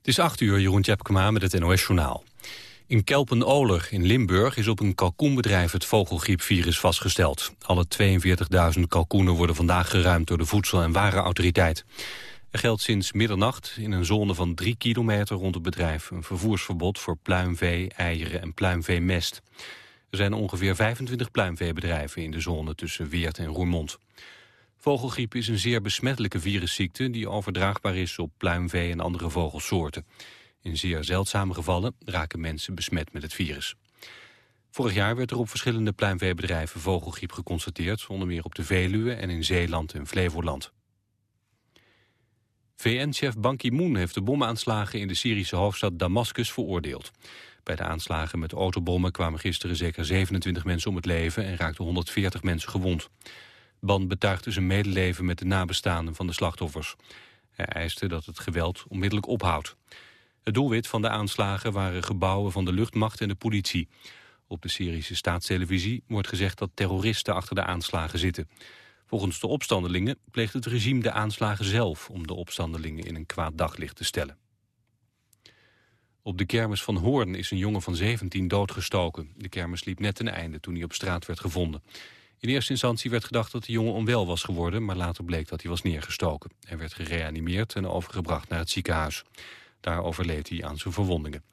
Het is 8 uur, Jeroen Tjepkema met het NOS-journaal. In Kelpen-Oler in Limburg is op een kalkoenbedrijf het vogelgriepvirus vastgesteld. Alle 42.000 kalkoenen worden vandaag geruimd door de Voedsel- en Warenautoriteit. Er geldt sinds middernacht in een zone van 3 kilometer rond het bedrijf... een vervoersverbod voor pluimvee, eieren en pluimveemest. Er zijn ongeveer 25 pluimveebedrijven in de zone tussen Weert en Roermond. Vogelgriep is een zeer besmettelijke virusziekte... die overdraagbaar is op pluimvee en andere vogelsoorten. In zeer zeldzame gevallen raken mensen besmet met het virus. Vorig jaar werd er op verschillende pluimveebedrijven vogelgriep geconstateerd... onder meer op de Veluwe en in Zeeland en Flevoland. VN-chef Ban Ki-moon heeft de bomaanslagen in de Syrische hoofdstad Damascus veroordeeld. Bij de aanslagen met autobommen kwamen gisteren zeker 27 mensen om het leven... en raakten 140 mensen gewond. Ban betuigde zijn medeleven met de nabestaanden van de slachtoffers. Hij eiste dat het geweld onmiddellijk ophoudt. Het doelwit van de aanslagen waren gebouwen van de luchtmacht en de politie. Op de Syrische staatstelevisie wordt gezegd dat terroristen achter de aanslagen zitten. Volgens de opstandelingen pleegt het regime de aanslagen zelf... om de opstandelingen in een kwaad daglicht te stellen. Op de kermis van Hoorn is een jongen van 17 doodgestoken. De kermis liep net een einde toen hij op straat werd gevonden. In eerste instantie werd gedacht dat de jongen onwel was geworden... maar later bleek dat hij was neergestoken. Hij werd gereanimeerd en overgebracht naar het ziekenhuis. Daar overleed hij aan zijn verwondingen.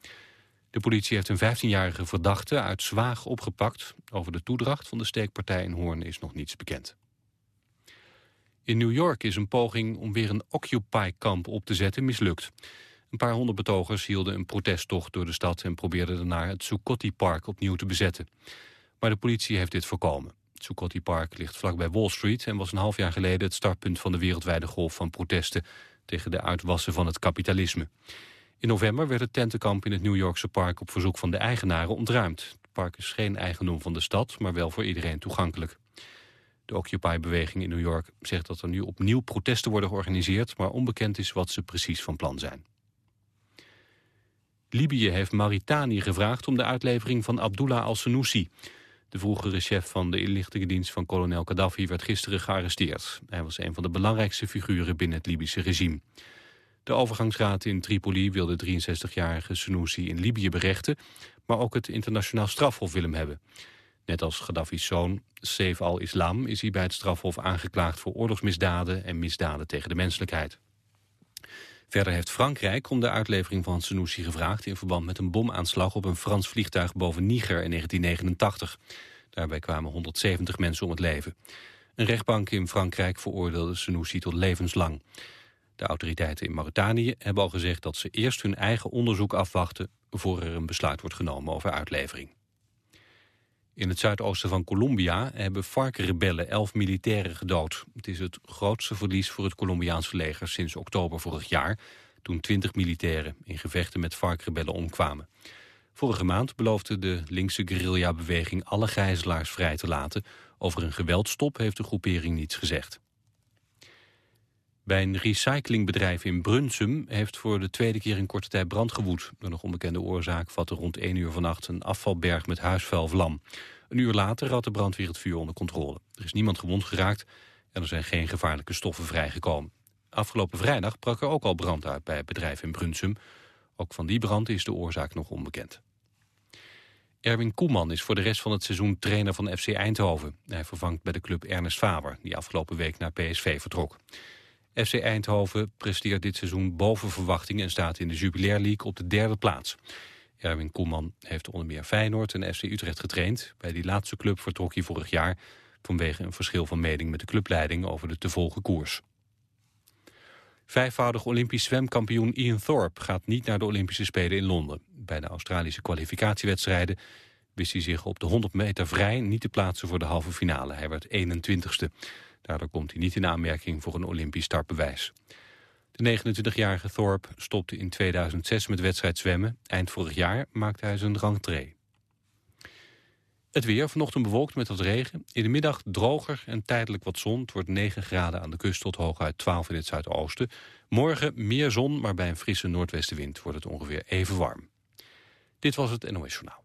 De politie heeft een 15-jarige verdachte uit Zwaag opgepakt. Over de toedracht van de steekpartij in Hoorn is nog niets bekend. In New York is een poging om weer een Occupy-kamp op te zetten mislukt. Een paar honderd betogers hielden een protesttocht door de stad... en probeerden daarna het Zuccotti Park opnieuw te bezetten. Maar de politie heeft dit voorkomen. Zuccotti Park ligt vlakbij Wall Street... en was een half jaar geleden het startpunt van de wereldwijde golf van protesten... tegen de uitwassen van het kapitalisme. In november werd het tentenkamp in het New Yorkse park... op verzoek van de eigenaren ontruimd. Het park is geen eigendom van de stad, maar wel voor iedereen toegankelijk. De Occupy-beweging in New York zegt dat er nu opnieuw protesten worden georganiseerd... maar onbekend is wat ze precies van plan zijn. Libië heeft Mauritanië gevraagd om de uitlevering van Abdullah al-Senussi. De vroegere chef van de inlichtingendienst van kolonel Gaddafi werd gisteren gearresteerd. Hij was een van de belangrijkste figuren binnen het Libische regime. De overgangsraad in Tripoli wil de 63-jarige Senussi in Libië berechten... maar ook het internationaal strafhof wil hem hebben. Net als Gaddafi's zoon, Saif al-Islam, is hij bij het strafhof aangeklaagd... voor oorlogsmisdaden en misdaden tegen de menselijkheid. Verder heeft Frankrijk om de uitlevering van Senussi gevraagd... in verband met een bomaanslag op een Frans vliegtuig boven Niger in 1989. Daarbij kwamen 170 mensen om het leven. Een rechtbank in Frankrijk veroordeelde Senussi tot levenslang. De autoriteiten in Mauritanië hebben al gezegd dat ze eerst hun eigen onderzoek afwachten... voor er een besluit wordt genomen over uitlevering. In het zuidoosten van Colombia hebben FARC-rebellen elf militairen gedood. Het is het grootste verlies voor het Colombiaanse leger sinds oktober vorig jaar... toen twintig militairen in gevechten met FARC-rebellen omkwamen. Vorige maand beloofde de linkse guerrilla-beweging alle gijzelaars vrij te laten. Over een geweldstop heeft de groepering niets gezegd. Bij een recyclingbedrijf in Brunsum heeft voor de tweede keer in korte tijd brand gewoed. Door nog onbekende oorzaak vatte rond 1 uur vannacht een afvalberg met huisvuil vlam. Een uur later had de brandweer het vuur onder controle. Er is niemand gewond geraakt en er zijn geen gevaarlijke stoffen vrijgekomen. Afgelopen vrijdag brak er ook al brand uit bij het bedrijf in Brunsum. Ook van die brand is de oorzaak nog onbekend. Erwin Koeman is voor de rest van het seizoen trainer van FC Eindhoven. Hij vervangt bij de club Ernest Faber, die afgelopen week naar PSV vertrok. FC Eindhoven presteert dit seizoen boven verwachting... en staat in de Jubilair League op de derde plaats. Erwin Koeman heeft onder meer Feyenoord en FC Utrecht getraind. Bij die laatste club vertrok hij vorig jaar... vanwege een verschil van mening met de clubleiding over de te volgen koers. Vijfvoudig Olympisch zwemkampioen Ian Thorpe gaat niet naar de Olympische Spelen in Londen. Bij de Australische kwalificatiewedstrijden wist hij zich op de 100 meter vrij niet te plaatsen voor de halve finale. Hij werd 21ste. Daardoor komt hij niet in aanmerking voor een Olympisch startbewijs. De 29-jarige Thorpe stopte in 2006 met wedstrijd zwemmen. Eind vorig jaar maakte hij zijn rentree. Het weer, vanochtend bewolkt met wat regen. In de middag droger en tijdelijk wat zon. Het wordt 9 graden aan de kust tot hooguit 12 in het zuidoosten. Morgen meer zon, maar bij een frisse noordwestenwind wordt het ongeveer even warm. Dit was het NOS Journaal.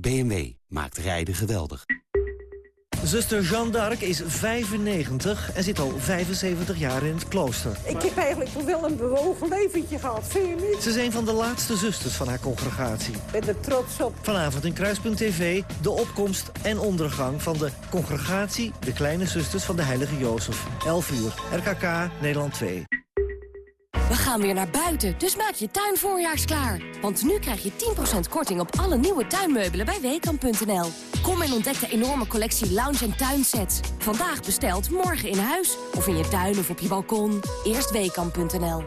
BMW maakt rijden geweldig. Zuster Jeanne d'Arc is 95 en zit al 75 jaar in het klooster. Ik heb eigenlijk toch wel een bewogen leventje gehad, vind je niet? Ze is een van de laatste zusters van haar congregatie. Ik ben er trots op. Vanavond in Kruispunt TV de opkomst en ondergang van de congregatie... de Kleine Zusters van de Heilige Jozef. 11 uur, RKK, Nederland 2. We gaan weer naar buiten, dus maak je tuin voorjaarsklaar. Want nu krijg je 10% korting op alle nieuwe tuinmeubelen bij Weekamp.nl. Kom en ontdek de enorme collectie lounge- en tuinsets. Vandaag besteld, morgen in huis. Of in je tuin of op je balkon. Eerst Weekamp.nl.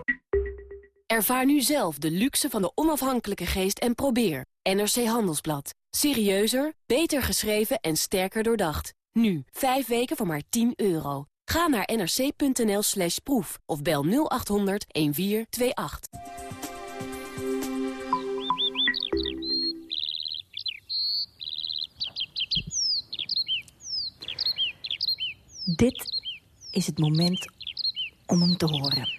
Ervaar nu zelf de luxe van de onafhankelijke geest en probeer. NRC Handelsblad. Serieuzer, beter geschreven en sterker doordacht. Nu, 5 weken voor maar 10 euro. Ga naar nrc.nl slash proef of bel 0800 1428. Dit is het moment om hem te horen.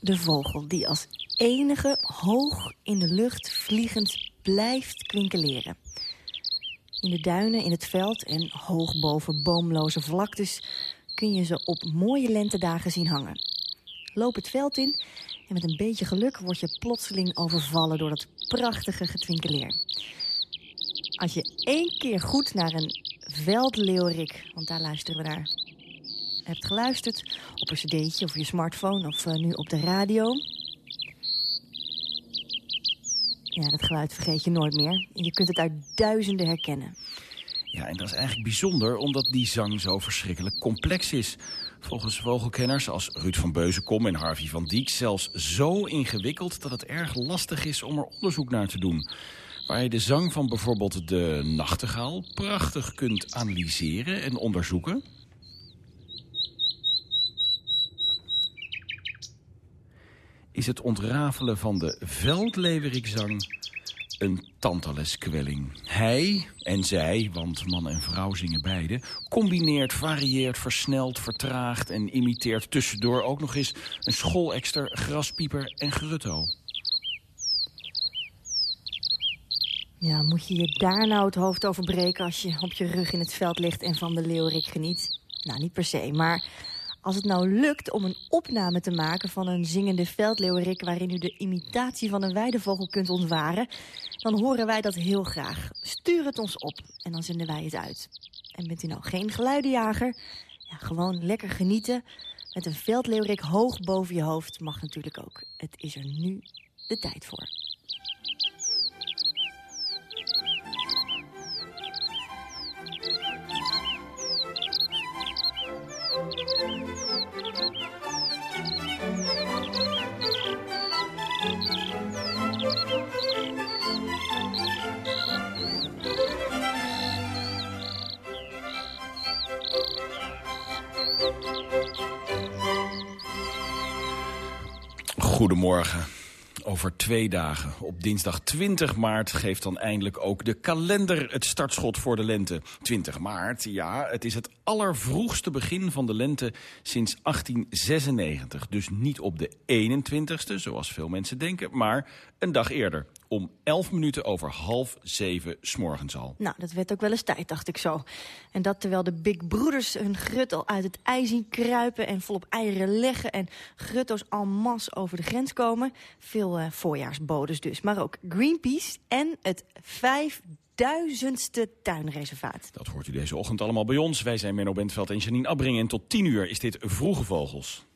De vogel die als enige hoog in de lucht vliegend blijft kwinkeleren. In de duinen, in het veld en hoog boven boomloze vlaktes... kun je ze op mooie lentedagen zien hangen. Loop het veld in en met een beetje geluk word je plotseling overvallen... door dat prachtige getwinkeleer. Als je één keer goed naar een veldleeuwerik, want daar luisteren we naar... hebt geluisterd op een cd'tje of je smartphone of uh, nu op de radio... Ja, dat geluid vergeet je nooit meer. Je kunt het uit duizenden herkennen. Ja, en dat is eigenlijk bijzonder omdat die zang zo verschrikkelijk complex is. Volgens vogelkenners als Ruud van Beuzenkom en Harvey van Diek... zelfs zo ingewikkeld dat het erg lastig is om er onderzoek naar te doen. Waar je de zang van bijvoorbeeld de nachtegaal prachtig kunt analyseren en onderzoeken... is het ontrafelen van de veldleverikzang een tantaleskwelling. Hij en zij, want man en vrouw zingen beide... combineert, varieert, versnelt, vertraagt en imiteert tussendoor... ook nog eens een schoolekster, graspieper en grutto. Ja, moet je je daar nou het hoofd over breken... als je op je rug in het veld ligt en van de leeuwerik geniet? Nou, niet per se, maar als het nou lukt om een opname te maken van een zingende veldleeuwerik... waarin u de imitatie van een weidevogel kunt ontwaren... dan horen wij dat heel graag. Stuur het ons op en dan zenden wij het uit. En bent u nou geen geluidenjager? Ja, gewoon lekker genieten. Met een veldleeuwerik hoog boven je hoofd mag natuurlijk ook. Het is er nu de tijd voor. Goedemorgen. Over twee dagen, op dinsdag 20 maart, geeft dan eindelijk ook de kalender het startschot voor de lente. 20 maart, ja, het is het allervroegste begin van de lente sinds 1896. Dus niet op de 21ste, zoals veel mensen denken, maar een dag eerder. Om 11 minuten over half zeven s'morgens al. Nou, dat werd ook wel eens tijd, dacht ik zo. En dat terwijl de big broeders hun gruttel uit het ijs zien kruipen... en volop eieren leggen en grutto's en masse over de grens komen. Veel uh, voorjaarsbodes dus, maar ook Greenpeace en het vijfduizendste tuinreservaat. Dat hoort u deze ochtend allemaal bij ons. Wij zijn Menno Bentveld en Janine Abbring. En tot 10 uur is dit Vroege Vogels.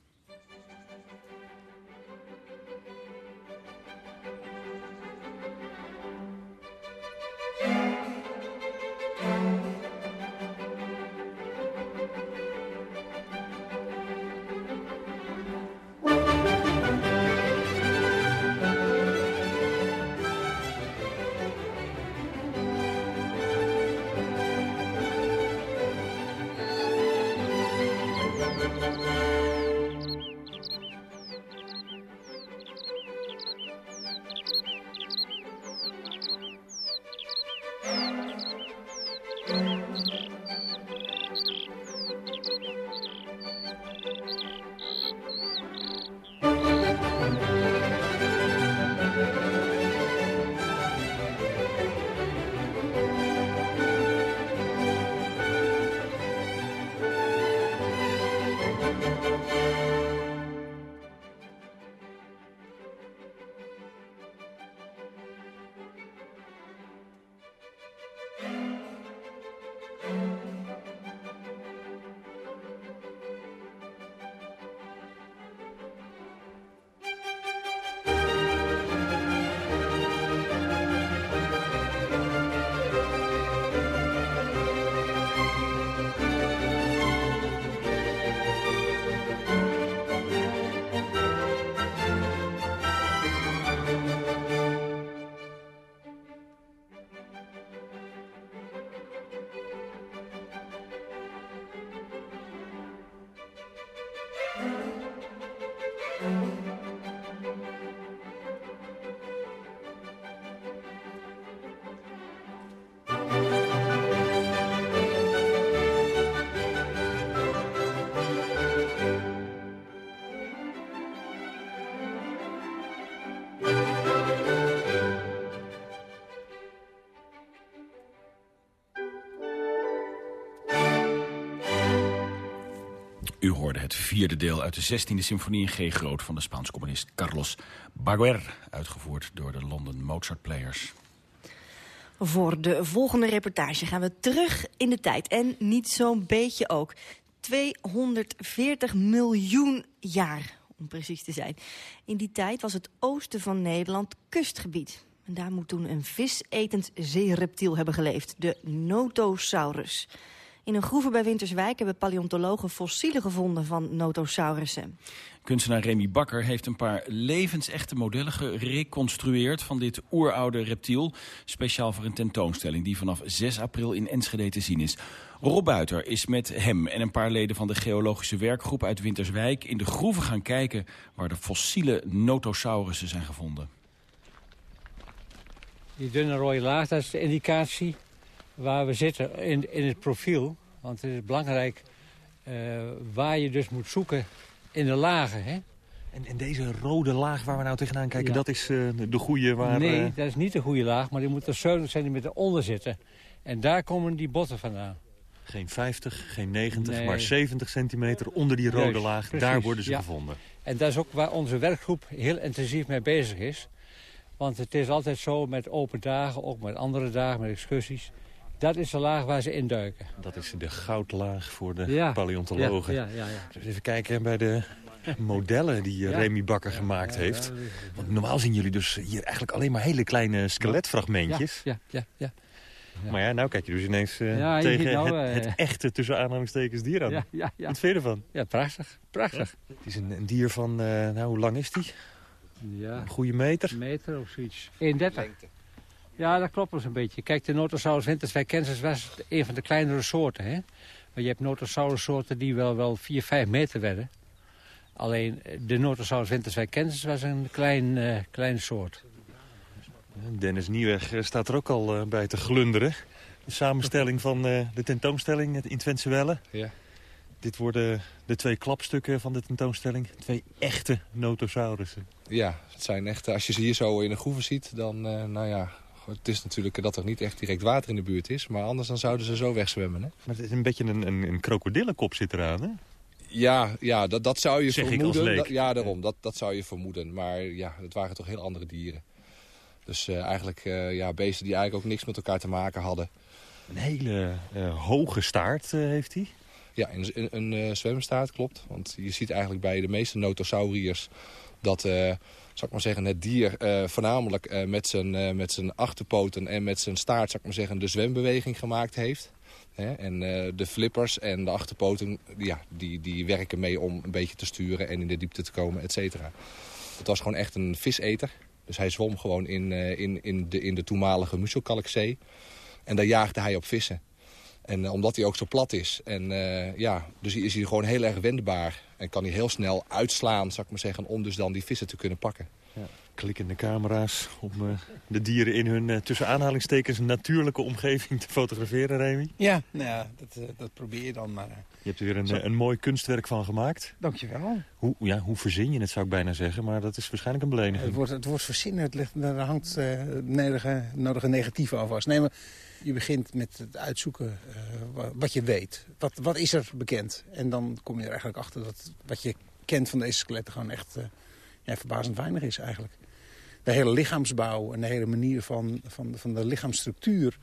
U hoorde het vierde deel uit de 16e symfonie in G groot van de Spaans componist Carlos Baguer, uitgevoerd door de London Mozart Players. Voor de volgende reportage gaan we terug in de tijd. En niet zo'n beetje ook. 240 miljoen jaar, om precies te zijn. In die tijd was het oosten van Nederland kustgebied. En daar moet toen een visetend zeereptiel hebben geleefd, de Notosaurus. In een groeve bij Winterswijk hebben paleontologen fossielen gevonden van notosaurussen. Kunstenaar Remy Bakker heeft een paar levensechte modellen gereconstrueerd van dit oeroude reptiel. Speciaal voor een tentoonstelling die vanaf 6 april in Enschede te zien is. Rob Buiter is met hem en een paar leden van de geologische werkgroep uit Winterswijk in de groeven gaan kijken waar de fossiele notosaurussen zijn gevonden. Die dunne rode laag, dat is de indicatie waar we zitten in, in het profiel. Want het is belangrijk uh, waar je dus moet zoeken in de lagen. Hè? En, en, deze rode laag waar we nou tegenaan kijken, ja. dat is uh, de goede waar... Nee, uh... dat is niet de goede laag, maar die moet er 70 centimeter onder zitten. En daar komen die botten vandaan. Geen 50, geen 90, nee. maar 70 centimeter onder die rode Juist, laag. precies, daar worden ze ja. gevonden. En dat is ook waar onze werkgroep heel intensief mee bezig is. Want het is altijd zo met open dagen, ook met andere dagen, met excursies. Dat is de laag waar ze induiken. Dat is de goudlaag voor de Ja. paleontologen. Ja, ja, ja, ja. Dus even kijken bij de modellen die eh. Remy Bakker gemaakt heeft. Want normaal zien jullie dus hier eigenlijk alleen maar hele kleine skeletfragmentjes. Ja, ja, ja. Maar ja, nou kijk je dus ineens eh, tegen nou, het, eh, het echte tussen aanhalingstekens dier aan. Ja, ja, ja. Wat vind je ervan? Ja, prachtig. Prachtig. Het is een, een dier van, nou hoe lang is die? Ja. Een goede meter? Een meter of zoiets. 31. Ja, dat klopt wel eens een beetje. Kijk, de Notosaurus winterswijkensis was een van de kleinere soorten. Hè? Maar je hebt Notosaurus soorten die wel, wel 4, 5 meter werden. Alleen eh, de Notosaurus winterswijkensis was een klein, eh, kleine soort. Dennis Nieuweg eh, staat er ook al bij te glunderen. De samenstelling van eh, de tentoonstelling in Twentse Welle. Ja. Dit worden de twee klapstukken van de tentoonstelling. Twee echte notosaurussen. Ja, het zijn echt, als je ze hier zo in een groeve ziet, dan, eh, nou ja, het is natuurlijk dat er niet echt direct water in de buurt is. Maar anders dan zouden ze zo wegzwemmen, hè? Maar het is een beetje een, een, een krokodillenkop zit eraan, hè? Ja, ja dat, dat zou je Zeg vermoeden. Dat- ja, daarom. Dat, dat zou je vermoeden. Maar ja, het waren toch heel andere dieren. Dus eh, eigenlijk eh, ja, beesten die eigenlijk ook niks met elkaar te maken hadden. Een hele eh, hoge staart heeft hij. Ja, een, een, zwemstaart klopt. Want je ziet eigenlijk bij de meeste notosauriërs dat, zal ik maar zeggen, het dier eh, voornamelijk eh, met, zijn, eh, met zijn achterpoten en met zijn staart, zal ik maar zeggen, de zwembeweging gemaakt heeft. Hè? En de flippers en de achterpoten, ja, die, die werken mee om een beetje te sturen en in de diepte te komen, et cetera. Het was gewoon echt een viseter. Dus hij zwom gewoon in, in, in, de, in de toenmalige Muschelkalkzee. En daar jaagde hij op vissen. En eh, omdat hij ook zo plat is. En eh, ja, dus is hij gewoon heel erg wendbaar. En kan hij heel snel uitslaan, zou ik maar zeggen, om dus dan die vissen te kunnen pakken. Klikkende camera's om eh, de dieren in hun, eh, tussen aanhalingstekens, natuurlijke omgeving te fotograferen, Remy. Ja, nou ja dat, eh, dat probeer je dan maar. Je hebt er weer een, Zo. een mooi kunstwerk van gemaakt. Dankjewel. Hoe, ja, hoe verzin je het, zou ik bijna zeggen, maar dat is waarschijnlijk een beleniging. Het wordt, het wordt verzinnen, het ligt, daar hangt eh, het nodige, nodige negatieve aan vast. Nee, maar je begint met het uitzoeken eh, wa- wat je weet. Wat, wat is er bekend? En dan kom je er eigenlijk achter dat wat je kent van deze skeletten gewoon echt eh, ja, verbazend weinig is eigenlijk. De hele lichaamsbouw en de hele manier van, van, van de lichaamsstructuur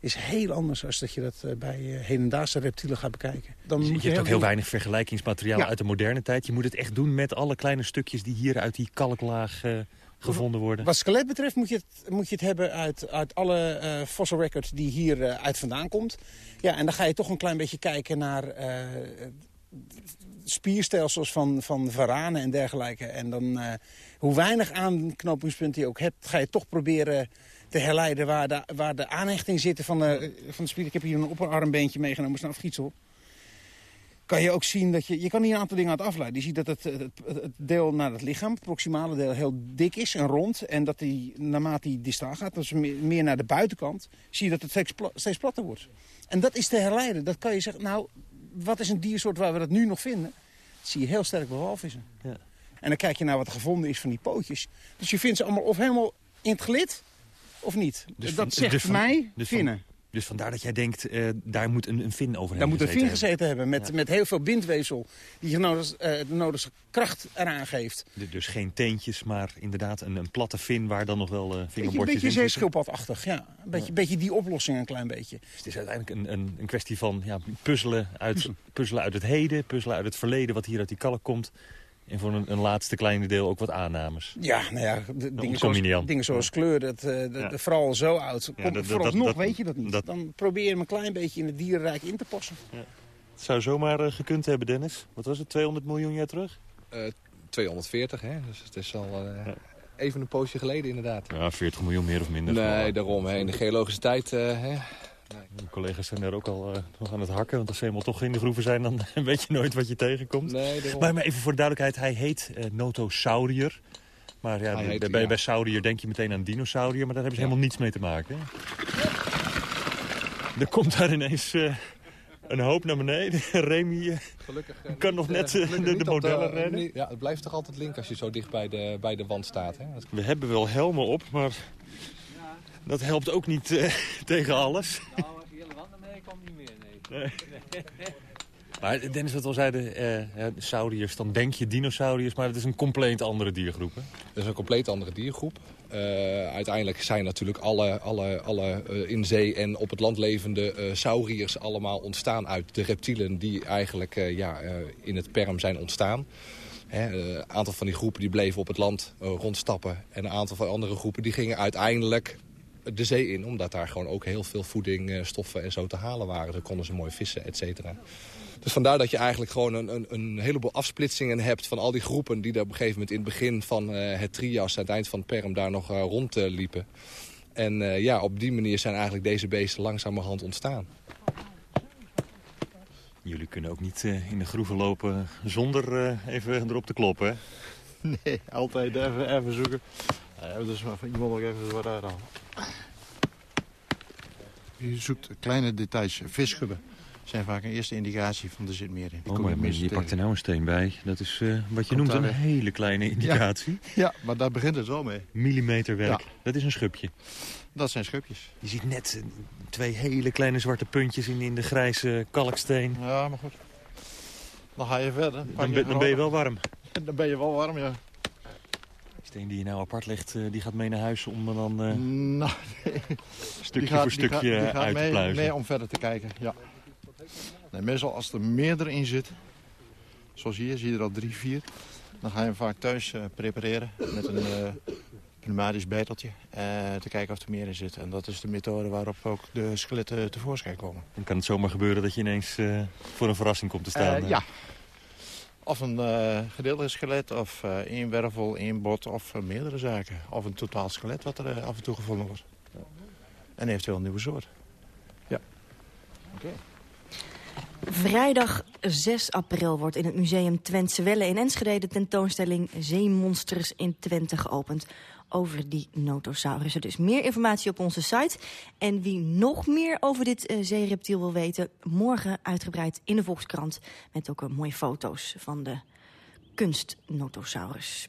is heel anders als dat je dat eh, bij hedendaagse reptielen gaat bekijken. Dan Je, moet hebt ook heel weinig vergelijkingsmateriaal Ja. uit de moderne tijd. Je moet het echt doen met alle kleine stukjes die hier uit die kalklaag gevonden worden. Wat skelet betreft moet je het, moet je het hebben uit, uit alle eh fossil records die hier eh, uit vandaan komt. Ja, en dan ga je toch een klein beetje kijken naar eh, spierstelsels van, van varanen en dergelijke. En dan, hoe weinig aanknopingspunten je ook hebt, ga je toch proberen te herleiden waar de, waar de aanhechting zit van de, van de spier. Ik heb hier een opperarmbeentje meegenomen, snap fietsel. Kan je ook zien dat je... Je kan hier een aantal dingen uit afleiden. Je ziet dat het, het, het deel naar het lichaam, het proximale deel, heel dik is en rond. En dat die, naarmate die distaal gaat, dus meer, meer naar de buitenkant... zie je dat het steeds, pla- steeds platter wordt. En dat is te herleiden. Dat kan je zeggen, nou, wat is een diersoort waar we dat nu nog vinden? Dat zie je heel sterk bij walvissen. Ja. En dan kijk je naar wat er gevonden is van die pootjes. Dus je vindt ze allemaal of helemaal in het gelid, of niet. Dus dat zegt dus van- mij dus van- vinnen. Dus vandaar dat jij denkt, uh, daar moet een, een vin overheen Daar moet een vin gezeten hebben, met, met heel veel bindweefsel... die je nodig, uh, de nodige kracht eraan geeft. dus geen teentjes, maar inderdaad een, een platte vin... waar dan nog wel uh, vingerbordjes in zitten. Een beetje zeeschilpadachtig, ja. Een beetje, ja. beetje die oplossing een klein beetje. Dus het is uiteindelijk een, een, een kwestie van ja, puzzelen, uit, puzzelen uit het heden... puzzelen uit het verleden, wat hier uit die kalk komt... En voor een, een, laatste kleine deel ook wat aannames. Ja, nou ja, de, dingen, zoals, dingen zoals kleur, dat, uh, de, ja. de, vooral zo oud. Kom, ja, dat, vooralsnog dat, weet je dat niet. Dan probeer je hem een klein beetje in het dierenrijk in te passen. Ja. Het zou zomaar uh, gekund hebben, Dennis. Wat was het, 200 miljoen jaar terug? Uh, 240, hè. Dus het is al even een poosje geleden inderdaad. Ja, 40 miljoen meer of minder. Nee, daarom. Hè. In de geologische tijd... Hè. Nee. Mijn collega's zijn daar ook al uh, aan het hakken. Want als ze helemaal toch in de groeven zijn, dan weet je nooit wat je tegenkomt. Nee, maar, maar, even voor de duidelijkheid, hij heet uh, Notosaurier. Maar ja, heet, bij, ja. bij saurier denk je meteen aan dinosaurier. Maar daar hebben ze ja. helemaal niets mee te maken. Er komt daar ineens uh, een hoop naar beneden. Remy gelukkig, kan nog net de, de modellen de, redden. Ja, het blijft toch altijd link als je zo dicht bij de, bij de wand staat. Hè? We hebben wel helmen op, maar dat helpt ook niet uh, tegen alles. Nou, als je hele wanden mee komt niet meer, nee. nee. Maar Dennis, wat we al zeiden, uh, ja, sauriërs, dan denk je dinosauriërs, maar het is een compleet andere diergroep. Hè? Het is een compleet andere diergroep. Uh, uiteindelijk zijn natuurlijk alle, alle, alle uh, in zee en op het land levende uh, sauriërs allemaal ontstaan uit de reptielen die eigenlijk ja, in het perm zijn ontstaan. Een aantal van die groepen die bleven op het land rondstappen en een aantal van andere groepen die gingen uiteindelijk de zee in. Omdat daar gewoon ook heel veel voeding, stoffen en zo te halen waren. Zo konden ze mooi vissen, et cetera. Dus vandaar dat je eigenlijk gewoon een, een, een, heleboel afsplitsingen hebt van al die groepen... die daar op een gegeven moment in het begin van uh, het trias, aan het eind van het perm, daar nog uh, rondliepen. Uh, en ja, op die manier zijn eigenlijk deze beesten langzamerhand ontstaan. Jullie kunnen ook niet in de groeven lopen zonder even erop te kloppen, hè? Nee, altijd even, even zoeken. Ja, dus maar van iemand nog even wat uithalen. Je zoekt kleine details, visschubben zijn vaak een eerste indicatie van er zit meer in. Oh, maar, maar je pakt er nou een steen bij. Dat is uh, wat je Komt noemt een hele kleine indicatie. Ja, ja, maar daar begint het wel mee. Millimeterwerk. Ja. Dat is een schubje. Dat zijn schubjes. Je ziet net uh, twee hele kleine zwarte puntjes in, in de grijze kalksteen. Ja, maar goed. Dan ga je verder. Dan, ben, dan ben je wel warm. Dan ben je wel warm, ja. Steen die je nou apart legt, uh, die gaat mee naar huis om dan uh, nou, nee. stukje gaat, voor stukje die gaat, die gaat uit mee, te pluizen. mee om verder te kijken, ja. Nee, meestal als er meerdere in zit, zoals hier, zie je er al drie, vier... dan ga je hem vaak thuis uh, prepareren met een uh, pneumatisch bijteltje... Uh, te kijken of er meer in zit. En dat is de methode waarop ook de skeletten tevoorschijn komen. Dan kan het zomaar gebeuren dat je ineens voor een verrassing komt te staan. ja. Of een gedeelte skelet, of één wervel, één bot, of meerdere zaken. Of een totaal skelet wat er af en toe gevonden wordt. En eventueel een nieuwe soort. Ja. Oké. Okay. Vrijdag 6 april wordt in het museum Twentse Welle in Enschede... de tentoonstelling Zeemonsters in Twente geopend over die notosaurussen. Dus meer informatie op onze site. En wie nog meer over dit uh, zeereptiel wil weten... morgen uitgebreid in de Volkskrant... met ook uh, mooie foto's van de kunstnotosaurus.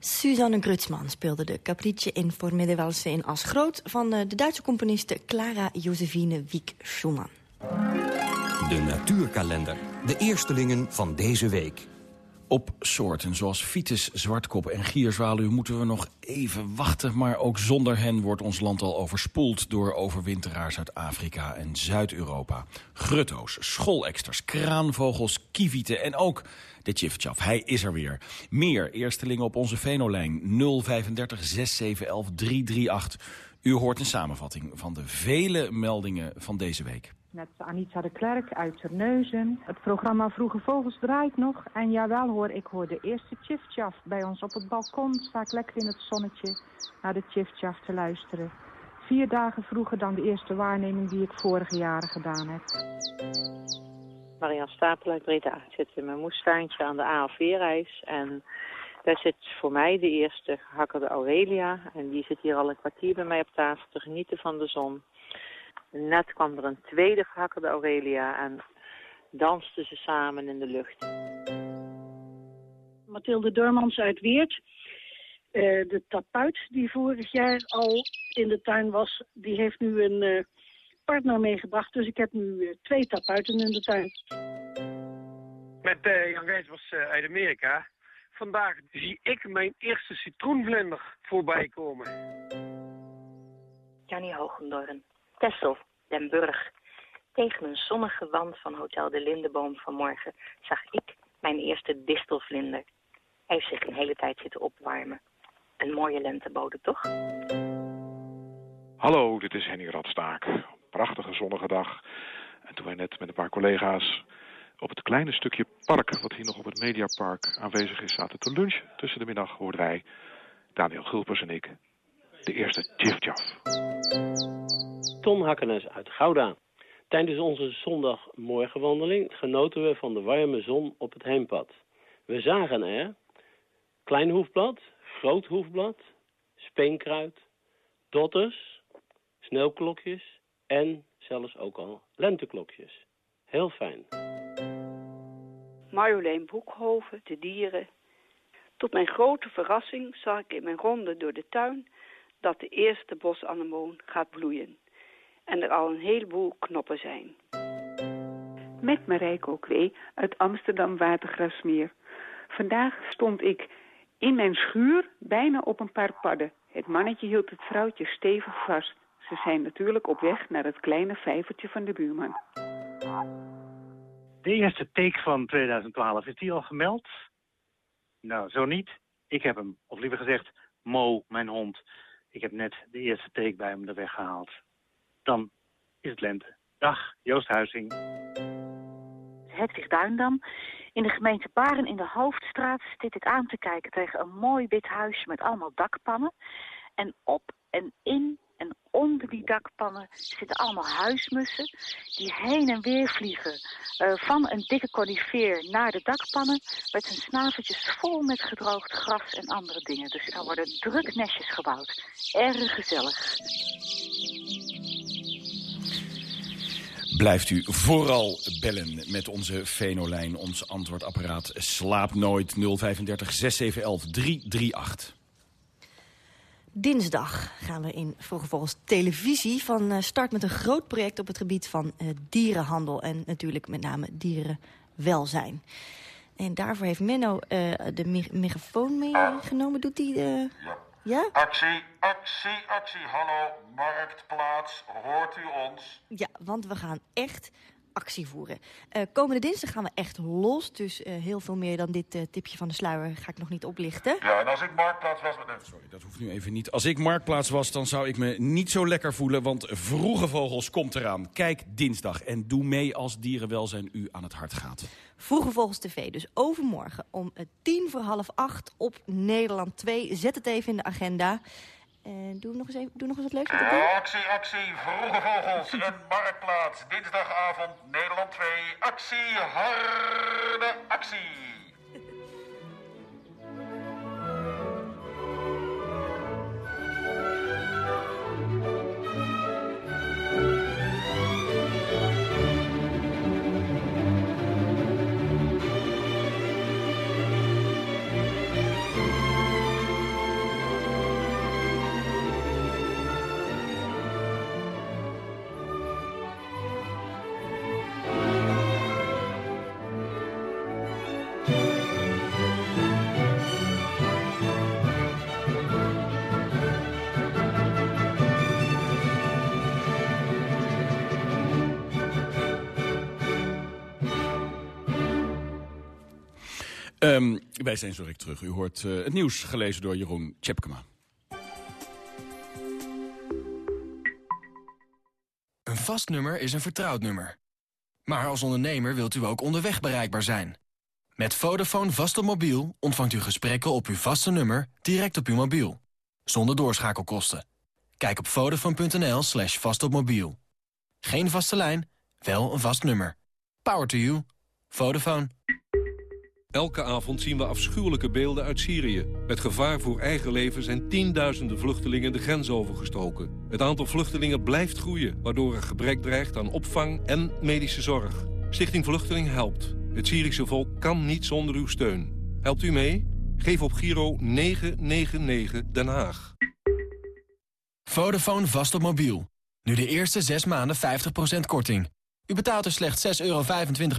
Susanne Grutzmann speelde de Capricce in Formide Walse in As Groot... van eh, de Duitse componiste Clara Josephine Wieck Schumann. De natuurkalender. De eerstelingen van deze week. Op soorten zoals fiets, zwartkop en gierzwaluw moeten we nog even wachten... maar ook zonder hen wordt ons land al overspoeld... door overwinteraars uit Afrika en Zuid-Europa. Grutto's, schooleksters, kraanvogels, kievieten en ook de Tjiftjaf. Hij is er weer. Meer eerstelingen op onze Venolijn 035 6711 338. U hoort een samenvatting van de vele meldingen van deze week met Anita de Klerk uit Terneuzen. Het programma Vroege Vogels draait nog. En jawel hoor, ik hoor de eerste tjiftjaf bij ons op het balkon. Sta ik lekker in het zonnetje naar de tjiftjaf te luisteren. Vier dagen vroeger dan de eerste waarneming die ik vorige jaren gedaan heb. Marian Stapel uit Breda. Ik zit in mijn moestuintje aan de AFV-reis. En daar zit voor mij de eerste gehakkerde Aurelia. En die zit hier al een kwartier bij mij op tafel te genieten van de zon. Net kwam er een tweede gehakkerde Aurelia en dansten ze samen in de lucht. Mathilde Durmans uit Weert. Uh, de tapuit die vorig jaar al in de tuin was, die heeft nu een uh, partner meegebracht. Dus ik heb nu uh, twee tapuiten in de tuin. Met Jan Wijsbers uit Amerika. Vandaag zie ik mijn eerste citroenvlinder voorbij komen. Jannie Hoogendorn. Tessel, Den Burg. Tegen een zonnige wand van Hotel de Lindeboom vanmorgen zag ik mijn eerste distelvlinder. Hij heeft zich een hele tijd zitten opwarmen. Een mooie lentebode, toch? Hallo, dit is Henny Radstaak. Prachtige zonnige dag. En toen wij net met een paar collega's op het kleine stukje park... wat hier nog op het Mediapark aanwezig is, zaten te lunchen. Tussen de middag hoorden wij, Daniel Gulpers en ik, de eerste Tjiftjaf. Ton Hakkenes uit Gouda. Tijdens onze zondagmorgenwandeling genoten we van de warme zon op het heenpad. We zagen er klein hoefblad, groot hoefblad, speenkruid, dotters, sneeuwklokjes en zelfs ook al lenteklokjes. Heel fijn. Marjolein Broekhoven, de dieren. Tot mijn grote verrassing zag ik in mijn ronde door de tuin dat de eerste bosanemoon gaat bloeien en er al een heleboel knoppen zijn. Met Marijke Okwee uit Amsterdam Watergrasmeer. Vandaag stond ik in mijn schuur bijna op een paar padden. Het mannetje hield het vrouwtje stevig vast. Ze zijn natuurlijk op weg naar het kleine vijvertje van de buurman. De eerste take van 2012, is die al gemeld? Nou, zo niet. Ik heb hem, of liever gezegd, Mo, mijn hond. Ik heb net de eerste take bij hem er weggehaald dan is het lente. Dag, Joost Huizing. Hedwig Duindam. In de gemeente Baren in de Hoofdstraat zit ik aan te kijken tegen een mooi wit huisje met allemaal dakpannen. En op en in en onder die dakpannen zitten allemaal huismussen die heen en weer vliegen. Uh, van een dikke conifeer naar de dakpannen met hun snaveltjes vol met gedroogd gras en andere dingen. Dus er worden druk nestjes gebouwd. Erg gezellig. Blijft u vooral bellen met onze Venolijn. Ons antwoordapparaat slaapt nooit 035 6711 338. Dinsdag gaan we in volgens televisie van uh, start met een groot project op het gebied van uh, dierenhandel en natuurlijk met name dierenwelzijn. En daarvoor heeft Menno uh, de megafoon meegenomen. Doet hij de... Ja. Actie, actie, actie. Hallo, Marktplaats. Hoort u ons? Ja, want we gaan echt actie voeren. Uh, komende dinsdag gaan we echt los. Dus uh, heel veel meer dan dit uh, tipje van de sluier ga ik nog niet oplichten. Ja, en als ik Marktplaats was... Met... Sorry, dat hoeft nu even niet. Als ik Marktplaats was, dan zou ik me niet zo lekker voelen... want Vroege Vogels komt eraan. Kijk dinsdag en doe mee als dierenwelzijn u aan het hart gaat. Vroege Vogels TV, dus overmorgen om tien voor half acht op Nederland 2. Zet het even in de agenda. En doe nog eens, even, doe nog eens wat leuks met Actie, actie, vroege vogels en marktplaats. Dinsdagavond, Nederland 2. Actie, harde actie. Ehm, wij zijn zo terug. U hoort uh, het nieuws gelezen door Jeroen Tjepkema. Een vast nummer is een vertrouwd nummer. Maar als ondernemer wilt u ook onderweg bereikbaar zijn. Met Vodafone vast op mobiel ontvangt u gesprekken op uw vaste nummer direct op uw mobiel. Zonder doorschakelkosten. Kijk op vodafone.nl slash vastopmobiel. Geen vaste lijn, wel een vast nummer. Power to you. Vodafone. Elke avond zien we afschuwelijke beelden uit Syrië. Met gevaar voor eigen leven zijn tienduizenden vluchtelingen de grens overgestoken. Het aantal vluchtelingen blijft groeien, waardoor er gebrek dreigt aan opvang en medische zorg. Stichting Vluchteling helpt. Het Syrische volk kan niet zonder uw steun. Helpt u mee? Geef op Giro 999 Den Haag. Vodafone vast op mobiel. Nu de eerste 6 maanden 50% korting. U betaalt er slechts 6,25 euro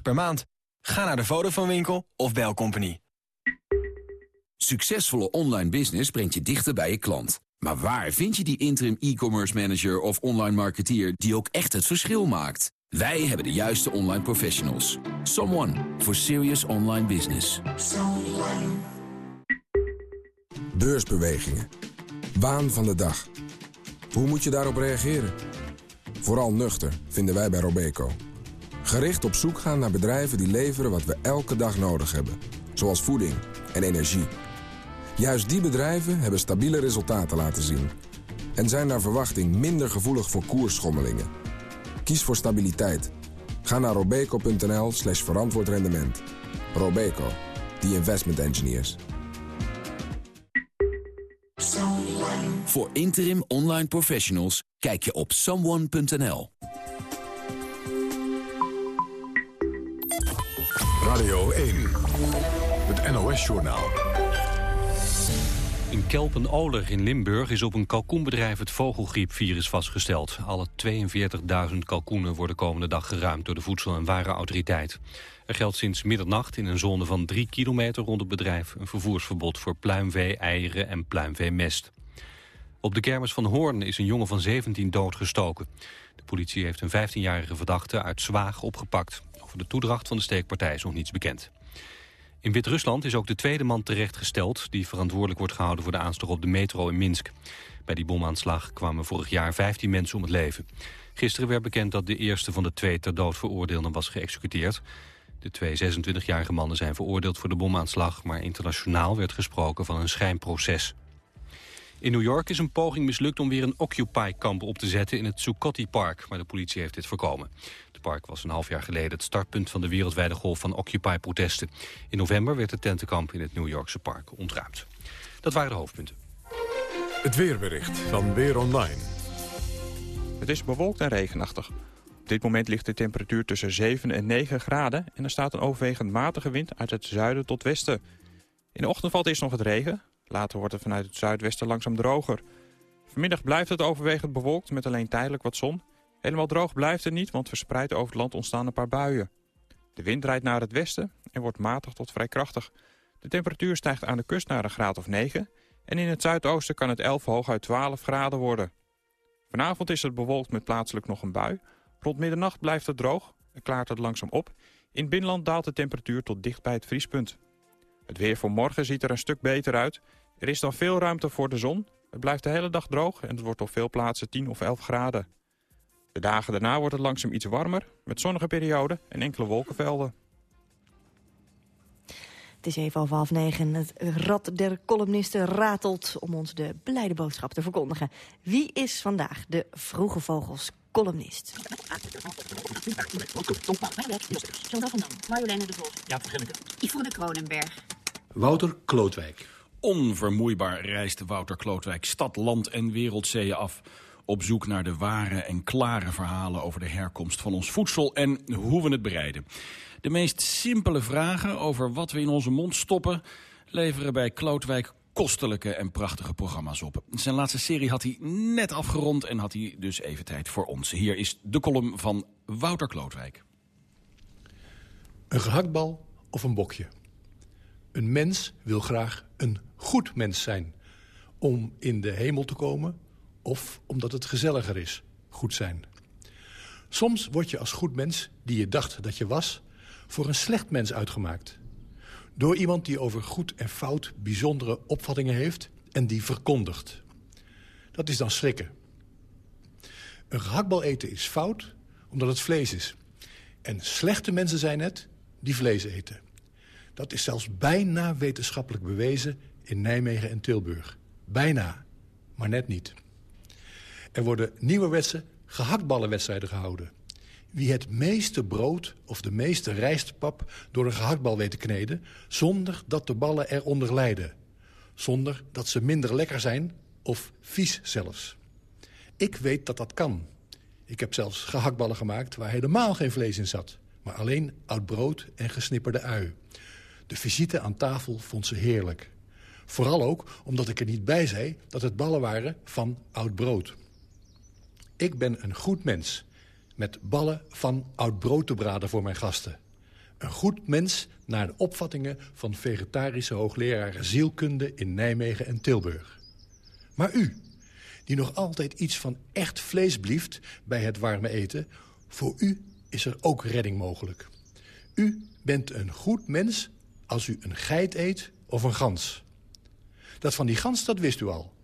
per maand. Ga naar de Vodafone winkel of bel Company. Succesvolle online business brengt je dichter bij je klant. Maar waar vind je die interim e-commerce manager of online marketeer die ook echt het verschil maakt? Wij hebben de juiste online professionals. Someone for serious online business. Beursbewegingen. Waan van de dag. Hoe moet je daarop reageren? Vooral nuchter, vinden wij bij Robeco. Gericht op zoek gaan naar bedrijven die leveren wat we elke dag nodig hebben. Zoals voeding en energie. Juist die bedrijven hebben stabiele resultaten laten zien. En zijn naar verwachting minder gevoelig voor koersschommelingen. Kies voor stabiliteit. Ga naar robeco.nl slash verantwoord rendement. Robeco, the investment engineers. Voor interim online professionals kijk je op someone.nl. Radio 1, het NOS-journaal. In Kelpen-Oler in Limburg is op een kalkoenbedrijf het vogelgriepvirus vastgesteld. Alle 42.000 kalkoenen worden komende dag geruimd door de Voedsel- en Warenautoriteit. Er geldt sinds middernacht in een zone van 3 kilometer rond het bedrijf... een vervoersverbod voor pluimvee, eieren en pluimveemest. Op de kermis van Hoorn is een jongen van 17 doodgestoken. De politie heeft een 15-jarige verdachte uit Zwaag opgepakt. Over de toedracht van de steekpartij is nog niets bekend. In Wit-Rusland is ook de tweede man terechtgesteld... die verantwoordelijk wordt gehouden voor de aanslag op de metro in Minsk. Bij die bomaanslag kwamen vorig jaar 15 mensen om het leven. Gisteren werd bekend dat de eerste van de twee ter dood veroordeelden was geëxecuteerd. De twee 26-jarige mannen zijn veroordeeld voor de bomaanslag... maar internationaal werd gesproken van een schijnproces. In New York is een poging mislukt om weer een Occupy-kamp op te zetten in het Zuccotti Park, maar de politie heeft dit voorkomen. Het park was een half jaar geleden het startpunt van de wereldwijde golf van Occupy-protesten. In november werd het tentenkamp in het New Yorkse park ontruimd. Dat waren de hoofdpunten. Het weerbericht van Weer Online. Het is bewolkt en regenachtig. Op dit moment ligt de temperatuur tussen 7 en 9 graden... en er staat een overwegend matige wind uit het zuiden tot westen. In de ochtend valt eerst nog het regen. Later wordt het vanuit het zuidwesten langzaam droger. Vanmiddag blijft het overwegend bewolkt met alleen tijdelijk wat zon. Helemaal droog blijft het niet, want verspreid over het land ontstaan een paar buien. De wind draait naar het westen en wordt matig tot vrij krachtig. De temperatuur stijgt aan de kust naar een graad of 9... en in het zuidoosten kan het 11 hooguit 12 graden worden. Vanavond is het bewolkt met plaatselijk nog een bui. Rond middernacht blijft het droog en klaart het langzaam op. In binnenland daalt de temperatuur tot dicht bij het vriespunt. Het weer voor morgen ziet er een stuk beter uit. Er is dan veel ruimte voor de zon. Het blijft de hele dag droog en het wordt op veel plaatsen 10 of 11 graden. De dagen daarna wordt het langzaam iets warmer, met zonnige perioden en enkele wolkenvelden. Het is even over half negen. Het rad der columnisten ratelt om ons de blijde boodschap te verkondigen. Wie is vandaag de Vroege Vogels columnist? Chantal van Dam, Marjoleine de Vos. Ja. Yvonne Kronenberg. Wouter Klootwijk. Onvermoeibaar reist Wouter Klootwijk stad, land en wereldzeeën af... op zoek naar de ware en klare verhalen over de herkomst van ons voedsel... en hoe we het bereiden. De meest simpele vragen over wat we in onze mond stoppen... leveren bij Klootwijk kostelijke en prachtige programma's op. Zijn laatste serie had hij net afgerond en had hij dus even tijd voor ons. Hier is de column van Wouter Klootwijk. Een gehaktbal of een bokje? Een mens wil graag een goed mens zijn. Om in de hemel te komen of omdat het gezelliger is goed zijn. Soms word je als goed mens, die je dacht dat je was... voor een slecht mens uitgemaakt. Door iemand die over goed en fout bijzondere opvattingen heeft en die verkondigt. Dat is dan schrikken. Een gehaktbal eten is fout omdat het vlees is. En slechte mensen zijn het die vlees eten. Dat is zelfs bijna wetenschappelijk bewezen in Nijmegen en Tilburg. Bijna, maar net niet. Er worden nieuwerwetse gehaktballenwedstrijden gehouden. Wie het meeste brood of de meeste rijstpap door een gehaktbal weet te kneden... zonder dat de ballen eronder lijden. Zonder dat ze minder lekker zijn of vies zelfs. Ik weet dat dat kan. Ik heb zelfs gehaktballen gemaakt waar helemaal geen vlees in zat. Maar alleen oud brood en gesnipperde ui. De visite aan tafel vond ze heerlijk. Vooral ook omdat ik er niet bij zei dat het ballen waren van oud brood. Ik ben een goed mens met ballen van oud brood te braden voor mijn gasten. Een goed mens naar de opvattingen van vegetarische hoogleraren zielkunde in Nijmegen en Tilburg. Maar u, die nog altijd iets van echt vlees blieft bij het warme eten... voor u is er ook redding mogelijk. U bent een goed mens als u een geit eet of een gans. Dat van die gans, dat wist u al.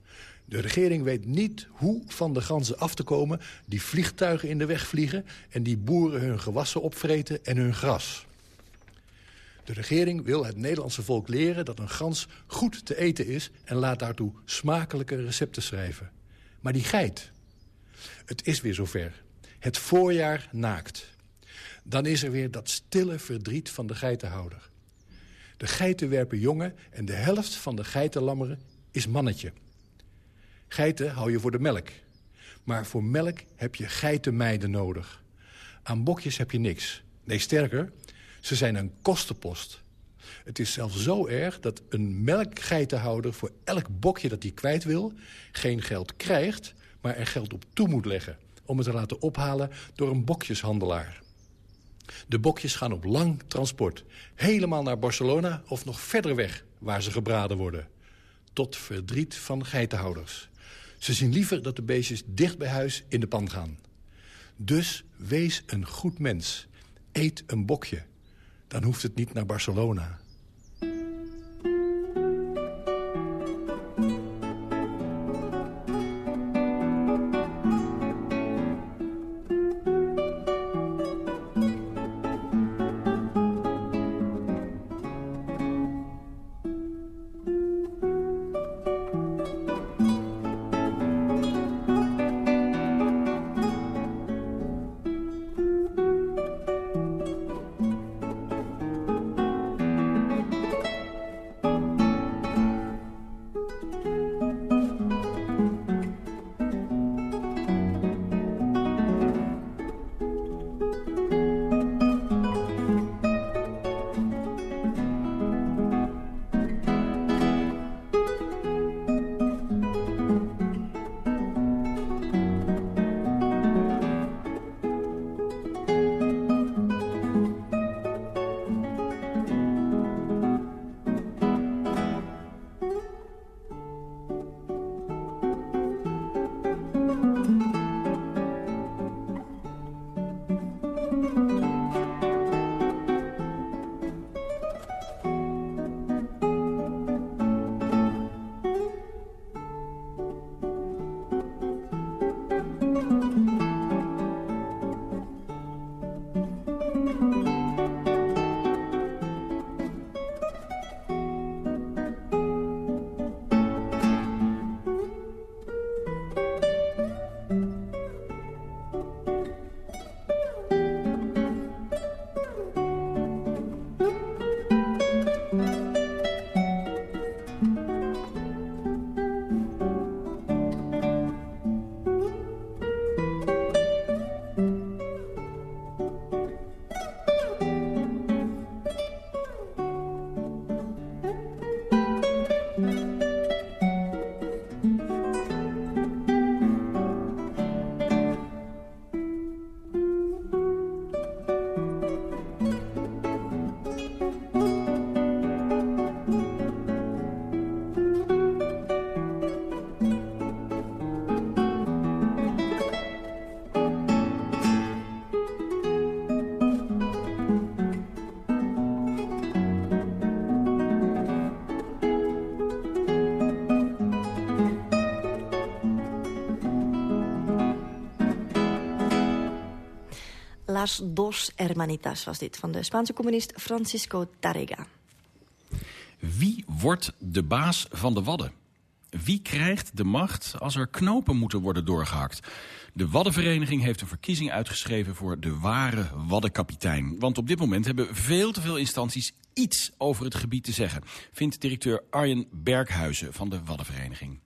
De regering weet niet hoe van de ganzen af te komen... die vliegtuigen in de weg vliegen... en die boeren hun gewassen opvreten en hun gras. De regering wil het Nederlandse volk leren dat een gans goed te eten is... en laat daartoe smakelijke recepten schrijven. Maar die geit, het is weer zover. Het voorjaar naakt. Dan is er weer dat stille verdriet van de geitenhouder. De geiten werpen jongen en de helft van de geitenlammeren is mannetje. Geiten hou je voor de melk. Maar voor melk heb je geitenmeiden nodig. Aan bokjes heb je niks. Nee, sterker, ze zijn een kostenpost. Het is zelfs zo erg dat een melkgeitenhouder voor elk bokje dat hij kwijt wil... geen geld krijgt, maar er geld op toe moet leggen... om het te laten ophalen door een bokjeshandelaar. De bokjes gaan op lang transport. Helemaal naar Barcelona of nog verder weg, waar ze gebraden worden. Tot verdriet van geitenhouders. Ze zien liever dat de beestjes dicht bij huis in de pan gaan. Dus wees een goed mens. Eet een bokje. Dan hoeft het niet naar Barcelona. Dos Hermanitas was dit, van de Spaanse communist Francisco Tarrega. Wie wordt de baas van de Wadden? Wie krijgt de macht als er knopen moeten worden doorgehakt? De Waddenvereniging heeft een verkiezing uitgeschreven voor de ware Waddenkapitein. Want op dit moment hebben veel te veel instanties iets over het gebied te zeggen. Vindt directeur Arjen Berghuizen van de Waddenvereniging.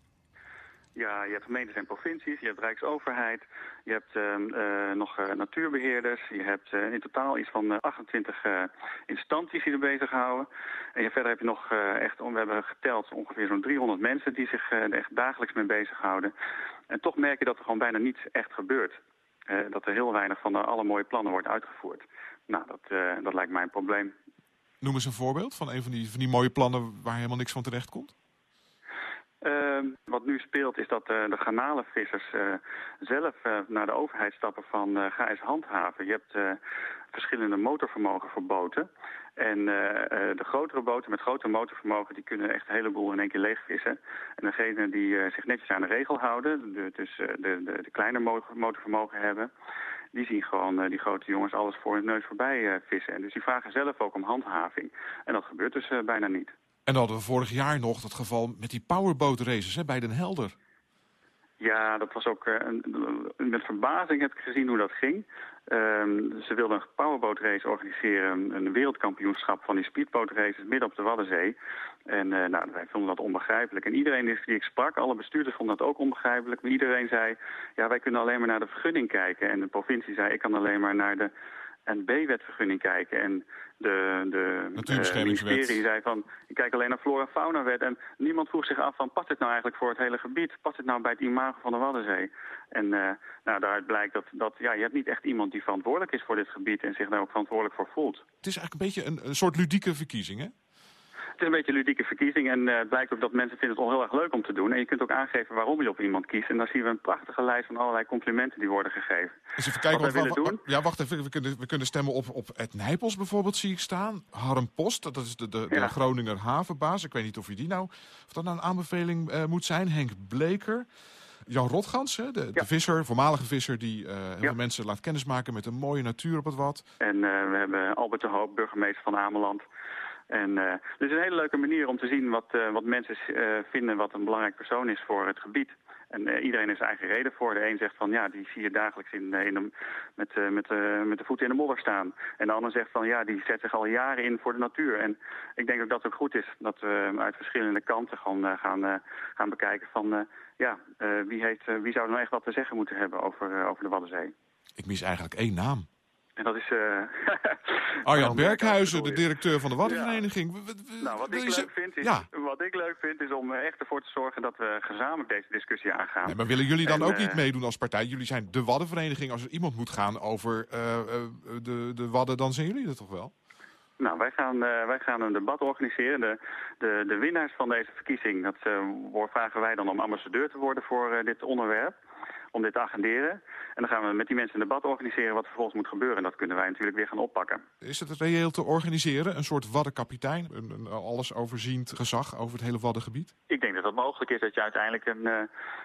Ja, je hebt gemeentes en provincies, je hebt rijksoverheid, je hebt uh, nog uh, natuurbeheerders, je hebt uh, in totaal iets van 28 instanties die er bezighouden. En verder heb je nog echt, we hebben geteld, ongeveer zo'n 300 mensen die zich er echt dagelijks mee bezighouden. En toch merk je dat er gewoon bijna niets echt gebeurt. dat er heel weinig van alle mooie plannen wordt uitgevoerd. Nou, dat, dat lijkt mij een probleem. Noem eens een voorbeeld van een van die, van die mooie plannen waar helemaal niks van terecht komt. Uh, wat nu speelt is dat uh, de garnalenvissers uh, zelf naar de overheid stappen van ga eens handhaven. Je hebt verschillende motorvermogen voor boten. En de grotere boten met groter motorvermogen die kunnen echt een heleboel in één keer leegvissen. En degene die zich netjes aan de regel houden, de, dus de, de, de kleine motorvermogen hebben, die zien gewoon die grote jongens alles voor hun neus voorbij vissen. En dus die vragen zelf ook om handhaving. En dat gebeurt dus bijna niet. En dan hadden we vorig jaar nog dat geval met die powerboat races hè, bij Den Helder. Ja, dat was ook... Uh, met verbazing heb ik gezien hoe dat ging. Uh, ze wilden een powerboat race organiseren, een wereldkampioenschap van die speedboat races midden op de Waddenzee. En uh, nou, wij vonden dat onbegrijpelijk. En iedereen die ik sprak, alle bestuurders vonden dat ook onbegrijpelijk. Maar iedereen zei, ja, wij kunnen alleen maar naar de vergunning kijken. En de provincie zei, ik kan alleen maar naar de NB-wetvergunning kijken. En de, de uh, ministerie zei van, ik kijk alleen naar flora en fauna-wet. En niemand vroeg zich af van, past dit nou eigenlijk voor het hele gebied? Past dit nou bij het imago van de Waddenzee? En uh, nou, daaruit blijkt dat, dat ja, je hebt niet echt iemand die verantwoordelijk is voor dit gebied... en zich daar ook verantwoordelijk voor voelt. Het is eigenlijk een beetje een, een soort ludieke verkiezing, hè? Het is een beetje een ludieke verkiezing en uh, het blijkt ook dat mensen vinden het al heel erg leuk om te doen. En je kunt ook aangeven waarom je op iemand kiest. En dan zien we een prachtige lijst van allerlei complimenten die worden gegeven. Dus even kijken wat, we willen doen. Ja, wacht even. We kunnen, we kunnen stemmen op, op Ed Nijpels bijvoorbeeld, zie ik staan. Harm Post, dat is de, de, de Groninger havenbaas. Ik weet niet of je die nou, of dat nou een aanbeveling uh, moet zijn. Henk Bleker. Jan Rotgans, hè, de, ja. de, visser, voormalige visser... die uh, heel veel mensen laat kennismaken met een mooie natuur op het wat. En uh, we hebben Albert de Hoop, burgemeester van Ameland... En uh, dus een hele leuke manier om te zien wat, uh, wat mensen uh, vinden wat een belangrijk persoon is voor het gebied. En iedereen heeft zijn eigen reden voor. De een zegt van ja, die zie je dagelijks in, in de, met, met, met de voeten in de modder staan. En de ander zegt van ja, die zet zich al jaren in voor de natuur. En ik denk ook dat het ook goed is dat we uit verschillende kanten gewoon, gaan, gaan bekijken van ja, wie, heeft, wie zou nou echt wat te zeggen moeten hebben over, over de Waddenzee. Ik mis eigenlijk één naam. En dat is... Uh... Arjan Berghuizen, de directeur van de Waddenvereniging. Ja. Nou, wat ik, leuk vind is, ja. wat ik leuk vind is om echt ervoor te zorgen dat we gezamenlijk deze discussie aangaan. Nee, maar willen jullie dan en, ook uh... niet meedoen als partij? Jullie zijn de Waddenvereniging. Als er iemand moet gaan over uh, de, de Wadden, dan zijn jullie dat toch wel? Nou, wij gaan, uh, wij gaan een debat organiseren. De, de, de winnaars van deze verkiezing, dat uh, vragen wij dan om ambassadeur te worden voor uh, dit onderwerp om dit te agenderen. En dan gaan we met die mensen een debat organiseren wat er vervolgens moet gebeuren. En dat kunnen wij natuurlijk weer gaan oppakken. Is het reëel te organiseren? Een soort waddenkapitein? Een, een alles overziend gezag over het hele waddengebied? Ik denk dat dat mogelijk is dat je uiteindelijk een,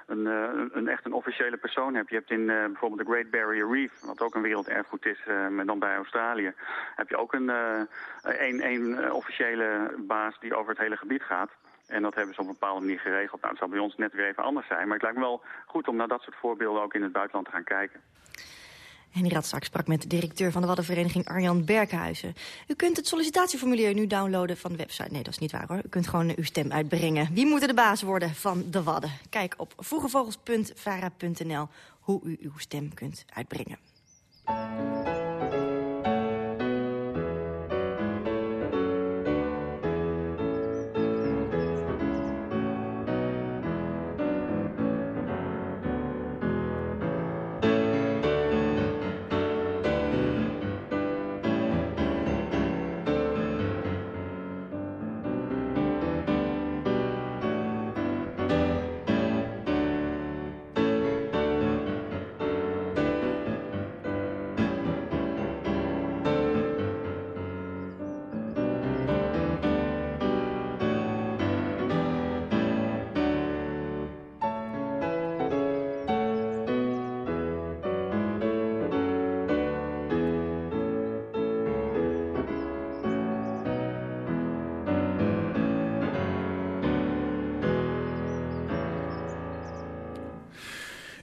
een, een, een echt een officiële persoon hebt. Je hebt in uh, bijvoorbeeld de Great Barrier Reef, wat ook een werelderfgoed is, uh, maar dan bij Australië, heb je ook een, uh, een, een officiële baas die over het hele gebied gaat. En dat hebben ze op een bepaalde manier geregeld. Nou, het zal bij ons net weer even anders zijn. Maar het lijkt me wel goed om naar dat soort voorbeelden ook in het buitenland te gaan kijken. Henny Radstrak sprak met de directeur van de Waddenvereniging Arjan Berkhuizen. U kunt het sollicitatieformulier nu downloaden van de website. Nee, dat is niet waar hoor. U kunt gewoon uw stem uitbrengen. Wie moet er de baas worden van de Wadden? Kijk op vroegevogels.vara.nl hoe u uw stem kunt uitbrengen.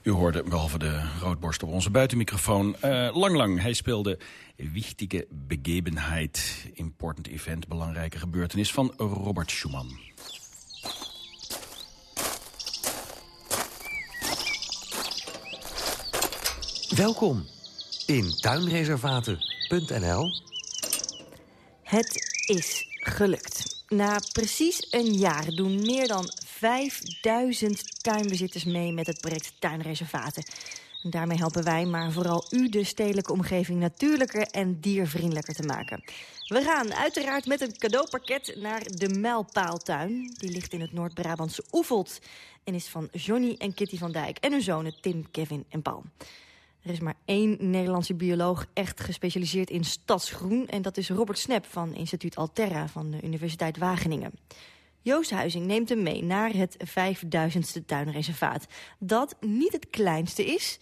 U hoorde, behalve de roodborst op onze buitenmicrofoon, uh, lang lang. Hij speelde Wichtige Begebenheid, Important Event, belangrijke gebeurtenis van Robert Schumann. Welkom in tuinreservaten.nl. Het is gelukt. Na precies een jaar doen meer dan 5000 tuinbezitters mee met het project Tuinreservaten. En daarmee helpen wij, maar vooral u, de stedelijke omgeving natuurlijker en diervriendelijker te maken. We gaan uiteraard met een cadeaupakket naar de Mijlpaaltuin. Die ligt in het Noord-Brabantse Oefeld en is van Johnny en Kitty van Dijk en hun zonen Tim, Kevin en Paul. Er is maar één Nederlandse bioloog echt gespecialiseerd in stadsgroen... en dat is Robert Snap van instituut Alterra van de Universiteit Wageningen. Joost Huizing neemt hem mee naar het 5000ste tuinreservaat. Dat niet het kleinste is,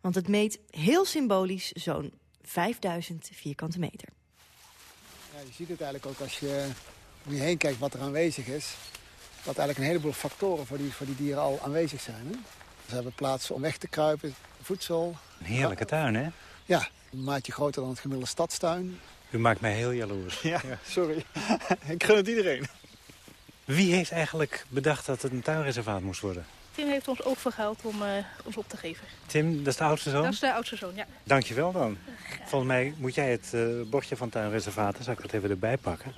want het meet heel symbolisch zo'n 5000 vierkante meter. Ja, je ziet het eigenlijk ook als je om je heen kijkt wat er aanwezig is. Dat eigenlijk een heleboel factoren voor die, voor die dieren al aanwezig zijn. Hè? Ze hebben plaatsen om weg te kruipen, voedsel. Een heerlijke tuin, hè? Ja, een maatje groter dan het gemiddelde stadstuin. U maakt mij heel jaloers. Ja, sorry. Ik gun het iedereen. Wie heeft eigenlijk bedacht dat het een tuinreservaat moest worden? Tim heeft ons overgehaald om uh, ons op te geven. Tim, dat is de oudste zoon? Dat is de oudste zoon, ja. Dankjewel dan. Volgens mij moet jij het uh, bordje van tuinreservaten, zal ik dat even erbij pakken?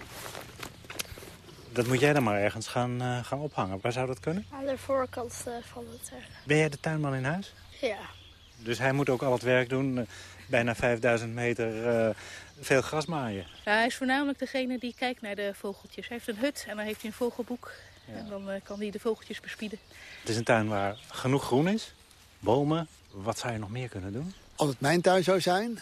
Dat moet jij dan maar ergens gaan, uh, gaan ophangen. Waar zou dat kunnen? Aan de voorkant van het... Ben jij de tuinman in huis? Ja. Dus hij moet ook al het werk doen, bijna 5000 meter veel gras maaien. Ja, hij is voornamelijk degene die kijkt naar de vogeltjes. Hij heeft een hut en dan heeft hij een vogelboek. Ja. En dan uh, kan hij de vogeltjes bespieden. Het is een tuin waar genoeg groen is, bomen. Wat zou je nog meer kunnen doen? Als het mijn tuin zou zijn...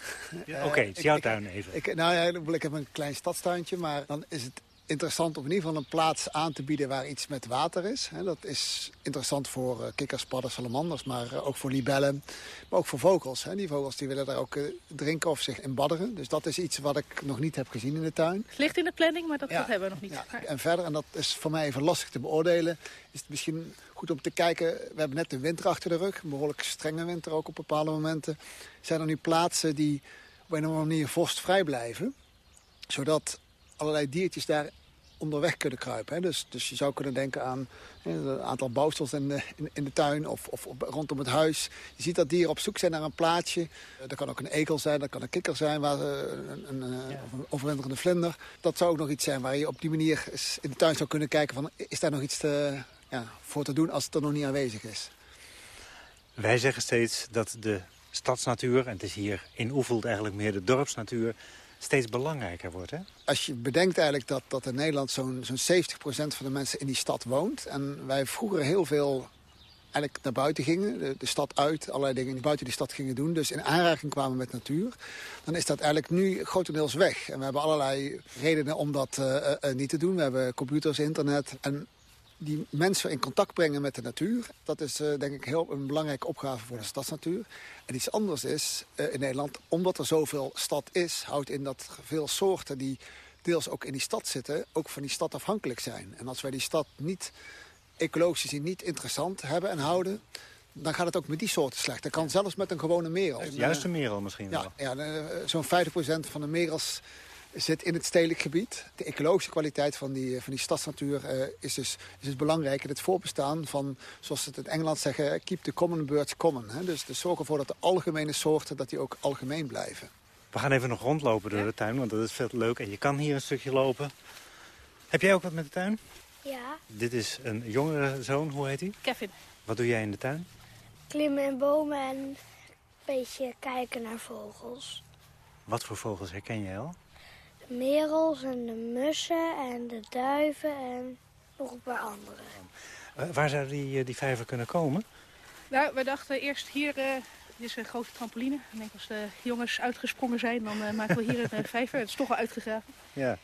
Ja, Oké, okay, het is jouw tuin even. Ik, nou ja, ik heb een klein stadstuintje, maar dan is het interessant om in ieder geval een plaats aan te bieden waar iets met water is. Dat is interessant voor eh, kikkers, padden, salamanders, maar eh, ook voor libellen. Maar ook voor vogels. Die vogels die willen daar ook eh, drinken of zich in badderen. Dus dat is iets wat ik nog niet heb gezien in de tuin. Het ligt in de planning, maar dat, dat hebben we nog niet. Ja. En verder, en dat is voor mij even lastig te beoordelen, is het misschien goed om te kijken. We hebben net de winter achter de rug, een behoorlijk strenge winter ook op bepaalde momenten. Zijn er nu plaatsen die op een of andere manier vorstvrij blijven? Zodat allerlei diertjes daar onderweg kunnen kruipen. Hè. Dus, dus je zou kunnen denken aan een aantal bouwstels in de, in, in de tuin of, of rondom het huis. Je ziet dat dieren op zoek zijn naar een plaatsje. Dat kan ook een ekel zijn, dat kan een kikker zijn, waar, een, een, ja. of een overwinterende vlinder. Dat zou ook nog iets zijn waar je op die manier in de tuin zou kunnen kijken... van is daar nog iets te, ja, voor te doen als het er nog niet aanwezig is. Wij zeggen steeds dat de stadsnatuur, en het is hier in Oefeld eigenlijk meer de dorpsnatuur steeds belangrijker wordt. Hè? Als je bedenkt eigenlijk dat, dat in Nederland zo'n zo'n 70% van de mensen in die stad woont... en wij vroeger heel veel eigenlijk naar buiten gingen, de, stad uit, allerlei dingen buiten die stad gingen doen, dus in aanraking kwamen met natuur, dan is dat eigenlijk nu grotendeels weg. En we hebben allerlei redenen om dat uh, uh, niet te doen. We hebben computers, internet en die mensen in contact brengen met de natuur. Dat is uh, denk ik heel een belangrijke opgave voor de stadsnatuur. En iets anders is uh, in Nederland, omdat er zoveel stad is... houdt in dat veel soorten die deels ook in die stad zitten... ook van die stad afhankelijk zijn. En als wij die stad niet ecologisch gezien niet interessant hebben en houden... dan gaat het ook met die soorten slecht. Dat kan zelfs met een gewone merel. Juist een merel misschien ja, wel. Ja, zo'n 50% van de merels zit in het stedelijk gebied. De ecologische kwaliteit van die, van die stadsnatuur uh, is, dus, is dus belangrijk. in het voorbestaan van, zoals ze het in Engeland zeggen... keep the common birds common. Hè? Dus, dus zorg ervoor dat de algemene soorten dat die ook algemeen blijven. We gaan even nog rondlopen door de tuin, want dat is veel leuk. En je kan hier een stukje lopen. Heb jij ook wat met de tuin? Ja. Dit is een jongere zoon, hoe heet hij? Kevin. Wat doe jij in de tuin? Klimmen in bomen en een beetje kijken naar vogels. Wat voor vogels herken jij al? De merels en de mussen en de duiven en nog een paar andere. Uh, waar zou die, die vijver kunnen komen? Nou, we dachten eerst hier... Uh, dit is een grote trampoline. Ik denk als de jongens uitgesprongen zijn, dan uh, maken we hier een vijver. Het is toch wel uitgegraven. Ja.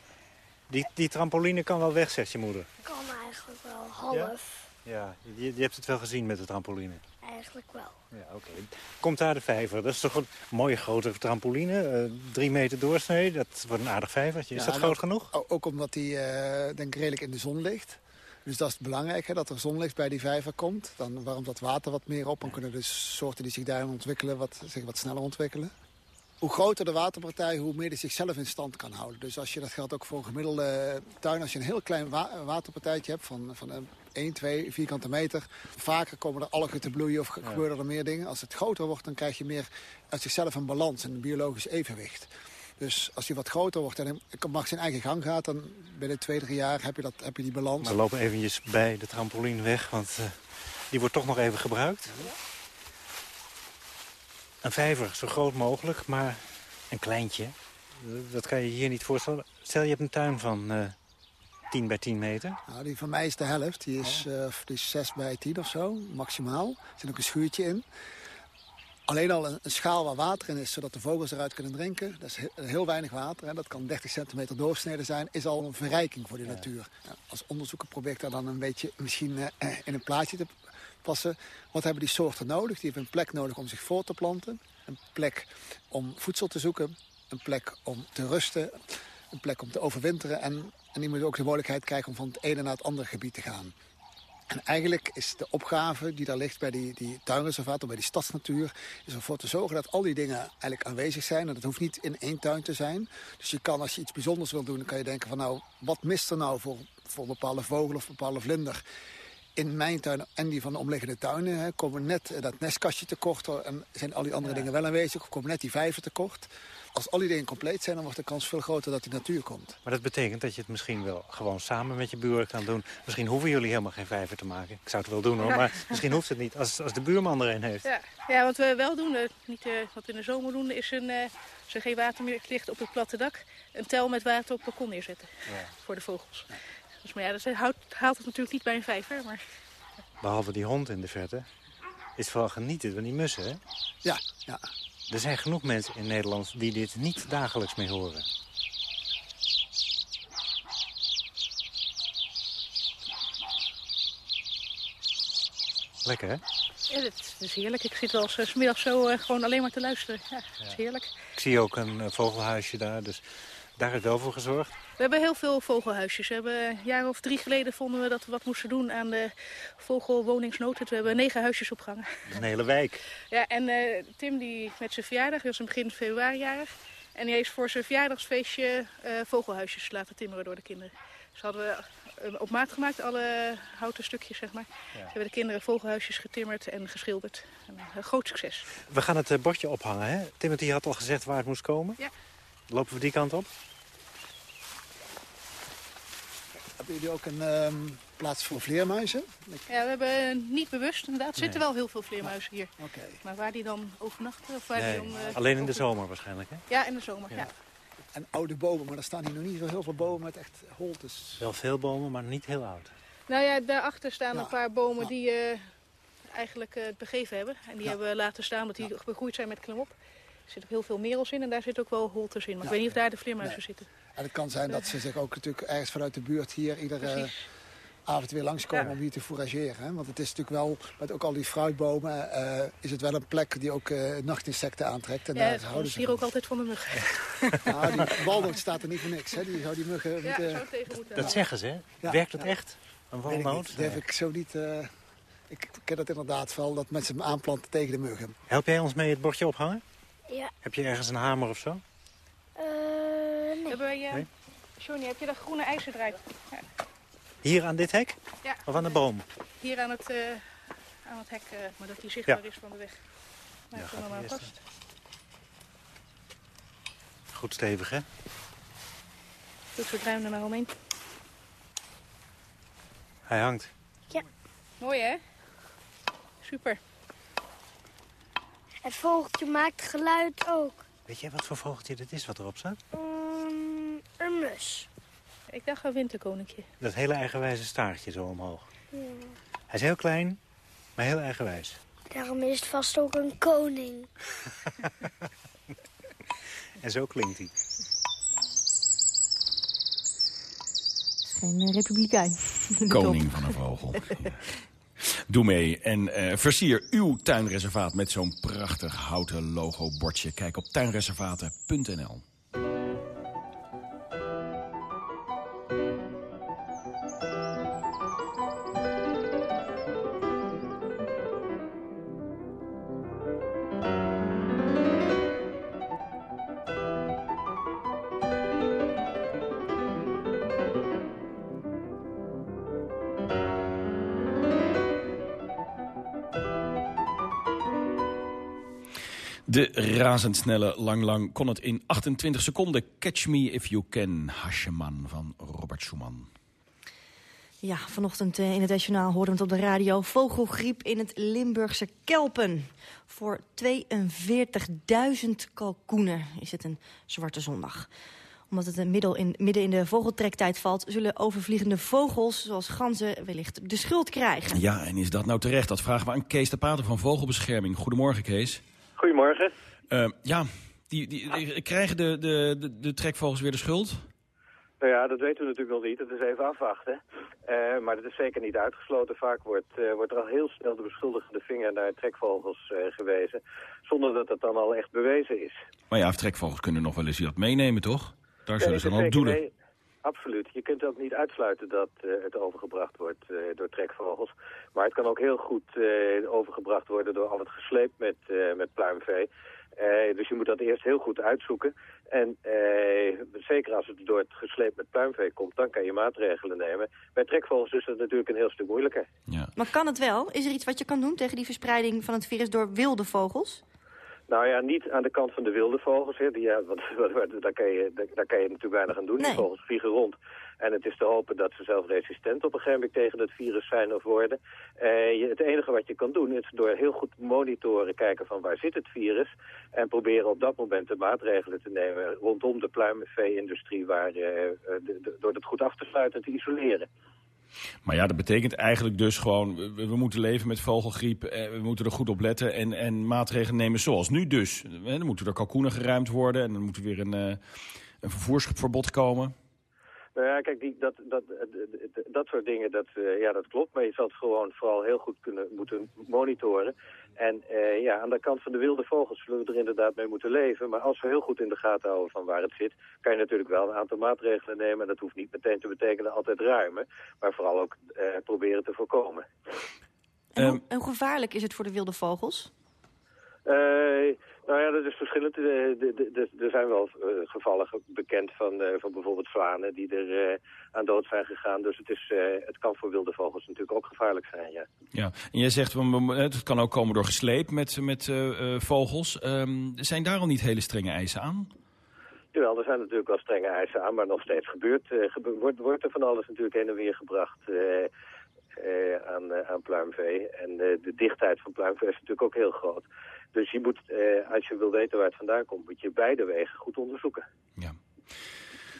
Die, die trampoline kan wel weg, zegt je moeder. Kan eigenlijk wel, half. Ja, ja. Je, je hebt het wel gezien met de trampoline. Eigenlijk wel. Ja, oké. Okay. Komt daar de vijver. Dat is toch een mooie grote trampoline. Uh, drie meter doorsnee. Dat wordt een aardig vijvertje. Is ja, dat groot genoeg? Ook omdat die uh, denk ik redelijk in de zon ligt. Dus dat is belangrijk, hè, dat er zonlicht bij die vijver komt. Dan warmt dat water wat meer op. Dan kunnen de soorten die zich daarin ontwikkelen wat, zich wat sneller ontwikkelen. Hoe groter de waterpartij, hoe meer die zichzelf in stand kan houden. Dus als je, dat geldt ook voor een gemiddelde tuin. Als je een heel klein waterpartijtje hebt van, van 1, 2 vierkante meter... vaker komen er algen te bloeien of gebeuren er meer dingen. Als het groter wordt, dan krijg je meer uit zichzelf een balans en een biologisch evenwicht. Dus als hij wat groter wordt en mag zijn eigen gang gaat... dan binnen twee, drie jaar heb je, dat, heb je die balans. We lopen eventjes bij de trampoline weg, want uh, die wordt toch nog even gebruikt. Een vijver, zo groot mogelijk, maar een kleintje. Dat kan je hier niet voorstellen. Stel, je hebt een tuin van uh, 10 bij 10 meter. Nou, die van mij is de helft. Die is, uh, die is 6 bij 10 of zo, maximaal. Er zit ook een schuurtje in. Alleen al een, schaal waar water in is, zodat de vogels eruit kunnen drinken. Dat is heel, weinig water. Hè. Dat kan 30 centimeter doorsneden zijn. Is al een verrijking voor de natuur. als onderzoeker probeer ik daar dan een beetje misschien uh, in een plaatje te passen. Wat hebben die soorten nodig? Die hebben een plek nodig om zich voor te planten. Een plek om voedsel te zoeken. Een plek om te rusten. Een plek om te overwinteren. En, en die moeten ook de mogelijkheid krijgen om van het ene naar het andere gebied te gaan. En eigenlijk is de opgave die daar ligt bij die, die tuinreservaat of bij die stadsnatuur... is ervoor te zorgen dat al die dingen eigenlijk aanwezig zijn. En dat hoeft niet in één tuin te zijn. Dus je kan, als je iets bijzonders wil doen, dan kan je denken van... nou, wat mist er nou voor, voor een bepaalde vogel of een bepaalde vlinder? In mijn tuin en die van de omliggende tuinen hè, komen net dat nestkastje tekort... en zijn al die andere dingen wel aanwezig of komen net die vijver tekort als al die dingen compleet zijn, dan wordt de kans veel groter dat die natuur komt. Maar dat betekent dat je het misschien wel gewoon samen met je buren kan doen. Misschien hoeven jullie helemaal geen vijver te maken. Ik zou het wel doen hoor, maar misschien hoeft het niet als, als de buurman er een heeft. Ja. ja, wat we wel doen, uh, niet uh, wat we in de zomer doen, is een, uh, als er geen water meer ligt op het platte dak, een tel met water op het balkon neerzetten ja. voor de vogels. Dus maar ja, dat haalt, haalt het natuurlijk niet bij een vijver. Maar... Behalve die hond in de verte, is vooral genieten van die mussen, hè? Ja, ja. Er zijn genoeg mensen in Nederland die dit niet dagelijks meer horen. Lekker, hè? Ja, het is heerlijk. Ik zit wel eens uh, middag zo uh, gewoon alleen maar te luisteren. Ja, het is heerlijk. Ik zie ook een uh, vogelhuisje daar, dus daar is wel voor gezorgd. We hebben heel veel vogelhuisjes. We hebben een jaar of drie geleden vonden we dat we wat moesten doen aan de vogelwoningsnood. We hebben negen huisjes opgehangen. Een hele wijk. Ja, en uh, Tim die met zijn verjaardag, die was in begin februari jarig. En die heeft voor zijn verjaardagsfeestje uh, vogelhuisjes laten timmeren door de kinderen. Dus hadden we op maat gemaakt, alle houten stukjes, zeg maar. Ja. hebben de kinderen vogelhuisjes getimmerd en geschilderd. En, een groot succes. We gaan het bordje ophangen, hè? Timothy had al gezegd waar het moest komen. Ja. Lopen we die kant op? Hebben jullie ook een um, plaats voor vleermuizen? Ja, we hebben niet bewust. Inderdaad, er zitten Nee. wel heel veel vleermuizen hier. Oké. Maar waar die dan overnachten? Of waar Nee, die dan, eh, alleen in de zomer waarschijnlijk, hè? Ja, in de zomer, ja. En oude bomen, maar er staan hier nog niet zo heel veel bomen met echt holtes. Wel veel bomen, maar niet heel oud. Nou ja, daarachter staan een paar bomen die eh, eigenlijk eh, het begeven hebben. En die hebben we laten staan omdat die begroeid zijn met klimop. Er zitten ook heel veel merels in en daar zitten ook wel holtes in. Maar ik weet niet of daar de vleermuizen zitten. En het kan zijn dat ze zich ook natuurlijk ergens vanuit de buurt hier iedere Precies. avond weer langskomen Ja. om hier te fourageren. Hè? Want het is natuurlijk wel, met ook al die fruitbomen, eh, is het wel een plek die ook eh, nachtinsecten aantrekt. En Ja, daar houden ze hier ook altijd van de muggen. Ja, die walnoot staat er niet voor niks. Hè? Die zou die muggen Ja, moeten... zou tegen moeten. Dat zeggen ze, hè? Ja, Werkt het ja. echt? Een walnoot? niet. Durf ik zo niet... eh, ik ken dat inderdaad wel, dat mensen hem aanplanten tegen de muggen. Help jij ons mee het bordje ophangen? Ja. Heb je ergens een hamer of zo? Eh, nee. Hebben wij, eh, Nee? Johnny, heb je dat groene ijzerdraad? Ja. Hier aan dit hek? Ja. Of aan de boom? Hier aan het, eh, aan het hek, eh, maar dat die zichtbaar Ja. is van de weg. Nou, Ja, ik kom gaat maar vast. Goed stevig, hè? Doe het ruim er maar omheen. Hij hangt. Mooi, hè? Super. Het vogeltje maakt geluid ook. Weet jij wat voor vogeltje dit is wat erop staat? Mm, Ik dacht een winterkoninkje. Dat hele eigenwijze staartje zo omhoog. Ja. Hij is heel klein, maar heel eigenwijs. Daarom is het vast ook een koning. En zo klinkt hij. is geen eh, republikein. Koning van een vogel. Ja. Doe mee en eh, versier uw tuinreservaat met zo'n prachtig houten logo-bordje. Kijk op tuinreservaten.nl. razendsnelle Lang Lang kon het in 28 seconden. Catch Me If You Can, Hasjeman van Robert Schumann. Ja, vanochtend eh, in het Nationaal hoorden we het op de radio. Vogelgriep in het Limburgse Kelpen. Voor 42.000 kalkoenen is het een zwarte zondag omdat het midden in, midden in de vogeltrektijd valt... zullen overvliegende vogels, zoals ganzen, wellicht de schuld krijgen. Ja, en is dat nou terecht? Dat vragen we aan Kees de Pater van Vogelbescherming. Goedemorgen, Kees. Goedemorgen. Uh, ja, die, die, die, krijgen de, de, de, de trekvogels weer de schuld? Nou ja, dat weten we natuurlijk nog niet. Het is even afwachten. Uh, maar dat is zeker niet uitgesloten. Vaak wordt, uh, wordt er al heel snel de beschuldigende vinger naar trekvogels uh, gewezen. Zonder dat het dan al echt bewezen is. Maar ja, trekvogels kunnen nog wel eens dat meenemen, toch? Daar zullen ze dan op doelen. Nee, absoluut. Je kunt ook niet uitsluiten dat uh, het overgebracht wordt uh, door trekvogels. Maar het kan ook heel goed uh, overgebracht worden door al het gesleept met, met pluimvee. dus je moet dat eerst heel goed uitzoeken. En zeker als het door het gesleept met pluimvee komt, dan kan je maatregelen nemen. Bij trekvogels is dat natuurlijk een heel stuk moeilijker. Ja. Maar kan het wel? Is er iets wat je kan doen tegen die verspreiding van het virus door wilde vogels? Nou ja, niet aan de kant van de wilde vogels. Hè. Die, ja, want, daar, kan je, daar, kan je natuurlijk weinig aan doen. Nee. Die vogels vliegen rond. En het is te hopen dat ze zelf resistent op een gegeven moment tegen het virus zijn of worden. Eh, je, het enige wat je kan doen is door heel goed monitoren, kijken van waar zit het virus. En proberen op dat moment de maatregelen te nemen rondom de pluimvee-industrie waar, de, de, door het goed af te sluiten en te isoleren. Maar ja, dat betekent eigenlijk dus gewoon... we, we moeten leven met vogelgriep, eh, we moeten er goed op letten... en, en maatregelen nemen zoals nu dus. Dan moeten er kalkoenen geruimd worden... en dan moet er weer een, uh, een vervoersverbod komen. Nou ja, kijk, die, dat, dat, dat, dat soort dingen, dat, uh, ja, dat klopt. Maar je zal het gewoon vooral heel goed kunnen moeten monitoren. En uh, ja, aan de kant van de wilde vogels zullen we er inderdaad mee moeten leven. Maar als we heel goed in de gaten houden van waar het zit... kan je natuurlijk wel een aantal maatregelen nemen. En dat hoeft niet meteen te betekenen altijd ruimen. Maar vooral ook uh, proberen te voorkomen. En hoe, en hoe gevaarlijk is het voor de wilde vogels? Nou ja, dat is verschillend. Er zijn wel uh, gevallen bekend van, uh, van bijvoorbeeld zwanen die er aan dood zijn gegaan. Dus het, is, het kan voor wilde vogels natuurlijk ook gevaarlijk zijn, ja. Ja, en jij zegt, het kan ook komen door gesleep met, met vogels. Um, zijn daar al niet hele strenge eisen aan? Jawel, er zijn natuurlijk wel strenge eisen aan, maar nog steeds gebeurt, gebe wordt, wordt er van alles natuurlijk heen en weer gebracht... Uh, aan, uh, aan pluimvee. En de dichtheid van pluimvee is natuurlijk ook heel groot. Dus je moet, als je wil weten waar het vandaan komt, moet je beide wegen goed onderzoeken. Ja.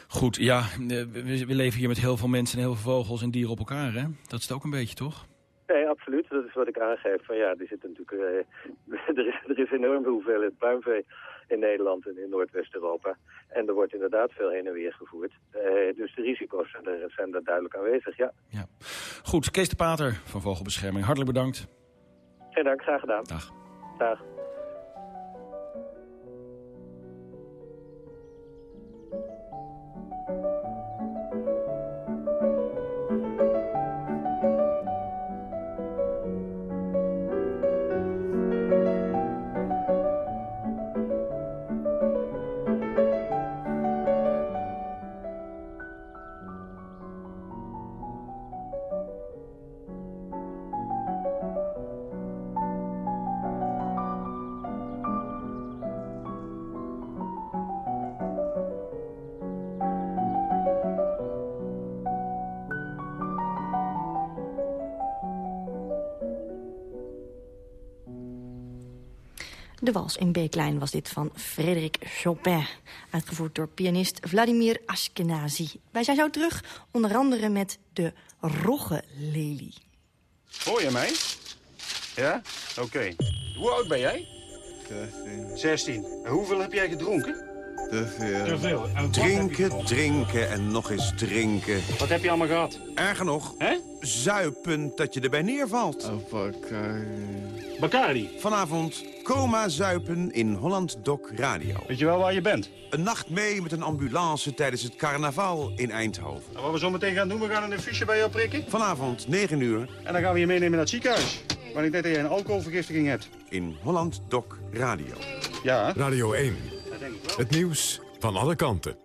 Goed, ja, we, we, leven hier met heel veel mensen en heel veel vogels en dieren op elkaar, hè? Dat is het ook een beetje, toch? Nee, absoluut. Dat is wat ik aangeef. Van ja, er zit natuurlijk, er, is, er is enorme hoeveelheid pluimvee in Nederland en in Noordwest-Europa. En er wordt inderdaad veel heen en weer gevoerd. Uh, dus de risico's zijn er, zijn er duidelijk aanwezig, ja. ja. Goed, Kees de Pater van Vogelbescherming, hartelijk bedankt. Geen dank, graag gedaan. Dag. Dag. Wals in B-klein was dit van Frédéric Chopin. Uitgevoerd door pianist Vladimir Ashkenazi. Wij zijn zo terug, onder andere met de Roggelelie. Hoor je mij? Ja? Oké. Okay. Hoe oud ben jij? 16. 16. En hoeveel heb jij gedronken? Te veel. Te veel. En drinken, drinken en nog eens drinken. Wat heb je allemaal gehad? Erger nog. Hè? Zuipen dat je erbij neervalt. Oh, Bacardi. Bacardi? Vanavond coma zuipen in Holland Doc Radio. Weet je wel waar je bent? Een nacht mee met een ambulance tijdens het carnaval in Eindhoven. En wat we zo meteen gaan doen, we gaan een fiche bij jou prikken. Vanavond, 9 uur. En dan gaan we je meenemen naar het ziekenhuis. Maar ik denk dat jij een alcoholvergiftiging hebt. In Holland Doc Radio. Ja. Radio 1. Het nieuws van alle kanten.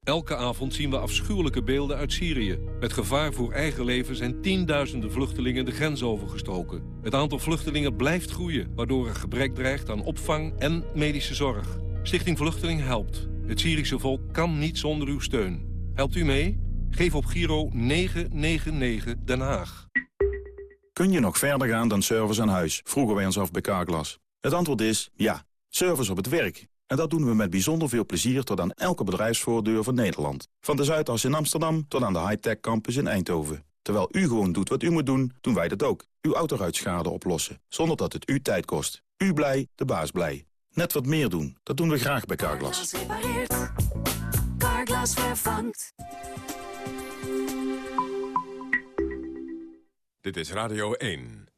Elke avond zien we afschuwelijke beelden uit Syrië. Met gevaar voor eigen leven zijn tienduizenden vluchtelingen de grens overgestoken. Het aantal vluchtelingen blijft groeien, waardoor er gebrek dreigt aan opvang en medische zorg. Stichting Vluchteling helpt. Het Syrische volk kan niet zonder uw steun. Helpt u mee? Geef op Giro 999 Den Haag. Kun je nog verder gaan dan service aan huis? Vroegen wij ons af bij Carglass. Het antwoord is ja. Service op het werk. En dat doen we met bijzonder veel plezier tot aan elke bedrijfsvoordeur van Nederland. Van de Zuidas in Amsterdam tot aan de high-tech campus in Eindhoven. Terwijl u gewoon doet wat u moet doen, doen wij dat ook. Uw autoruitschade oplossen, zonder dat het u tijd kost. U blij, de baas blij. Net wat meer doen, dat doen we graag bij Carglass. Carglass vervangt. Dit is Radio 1.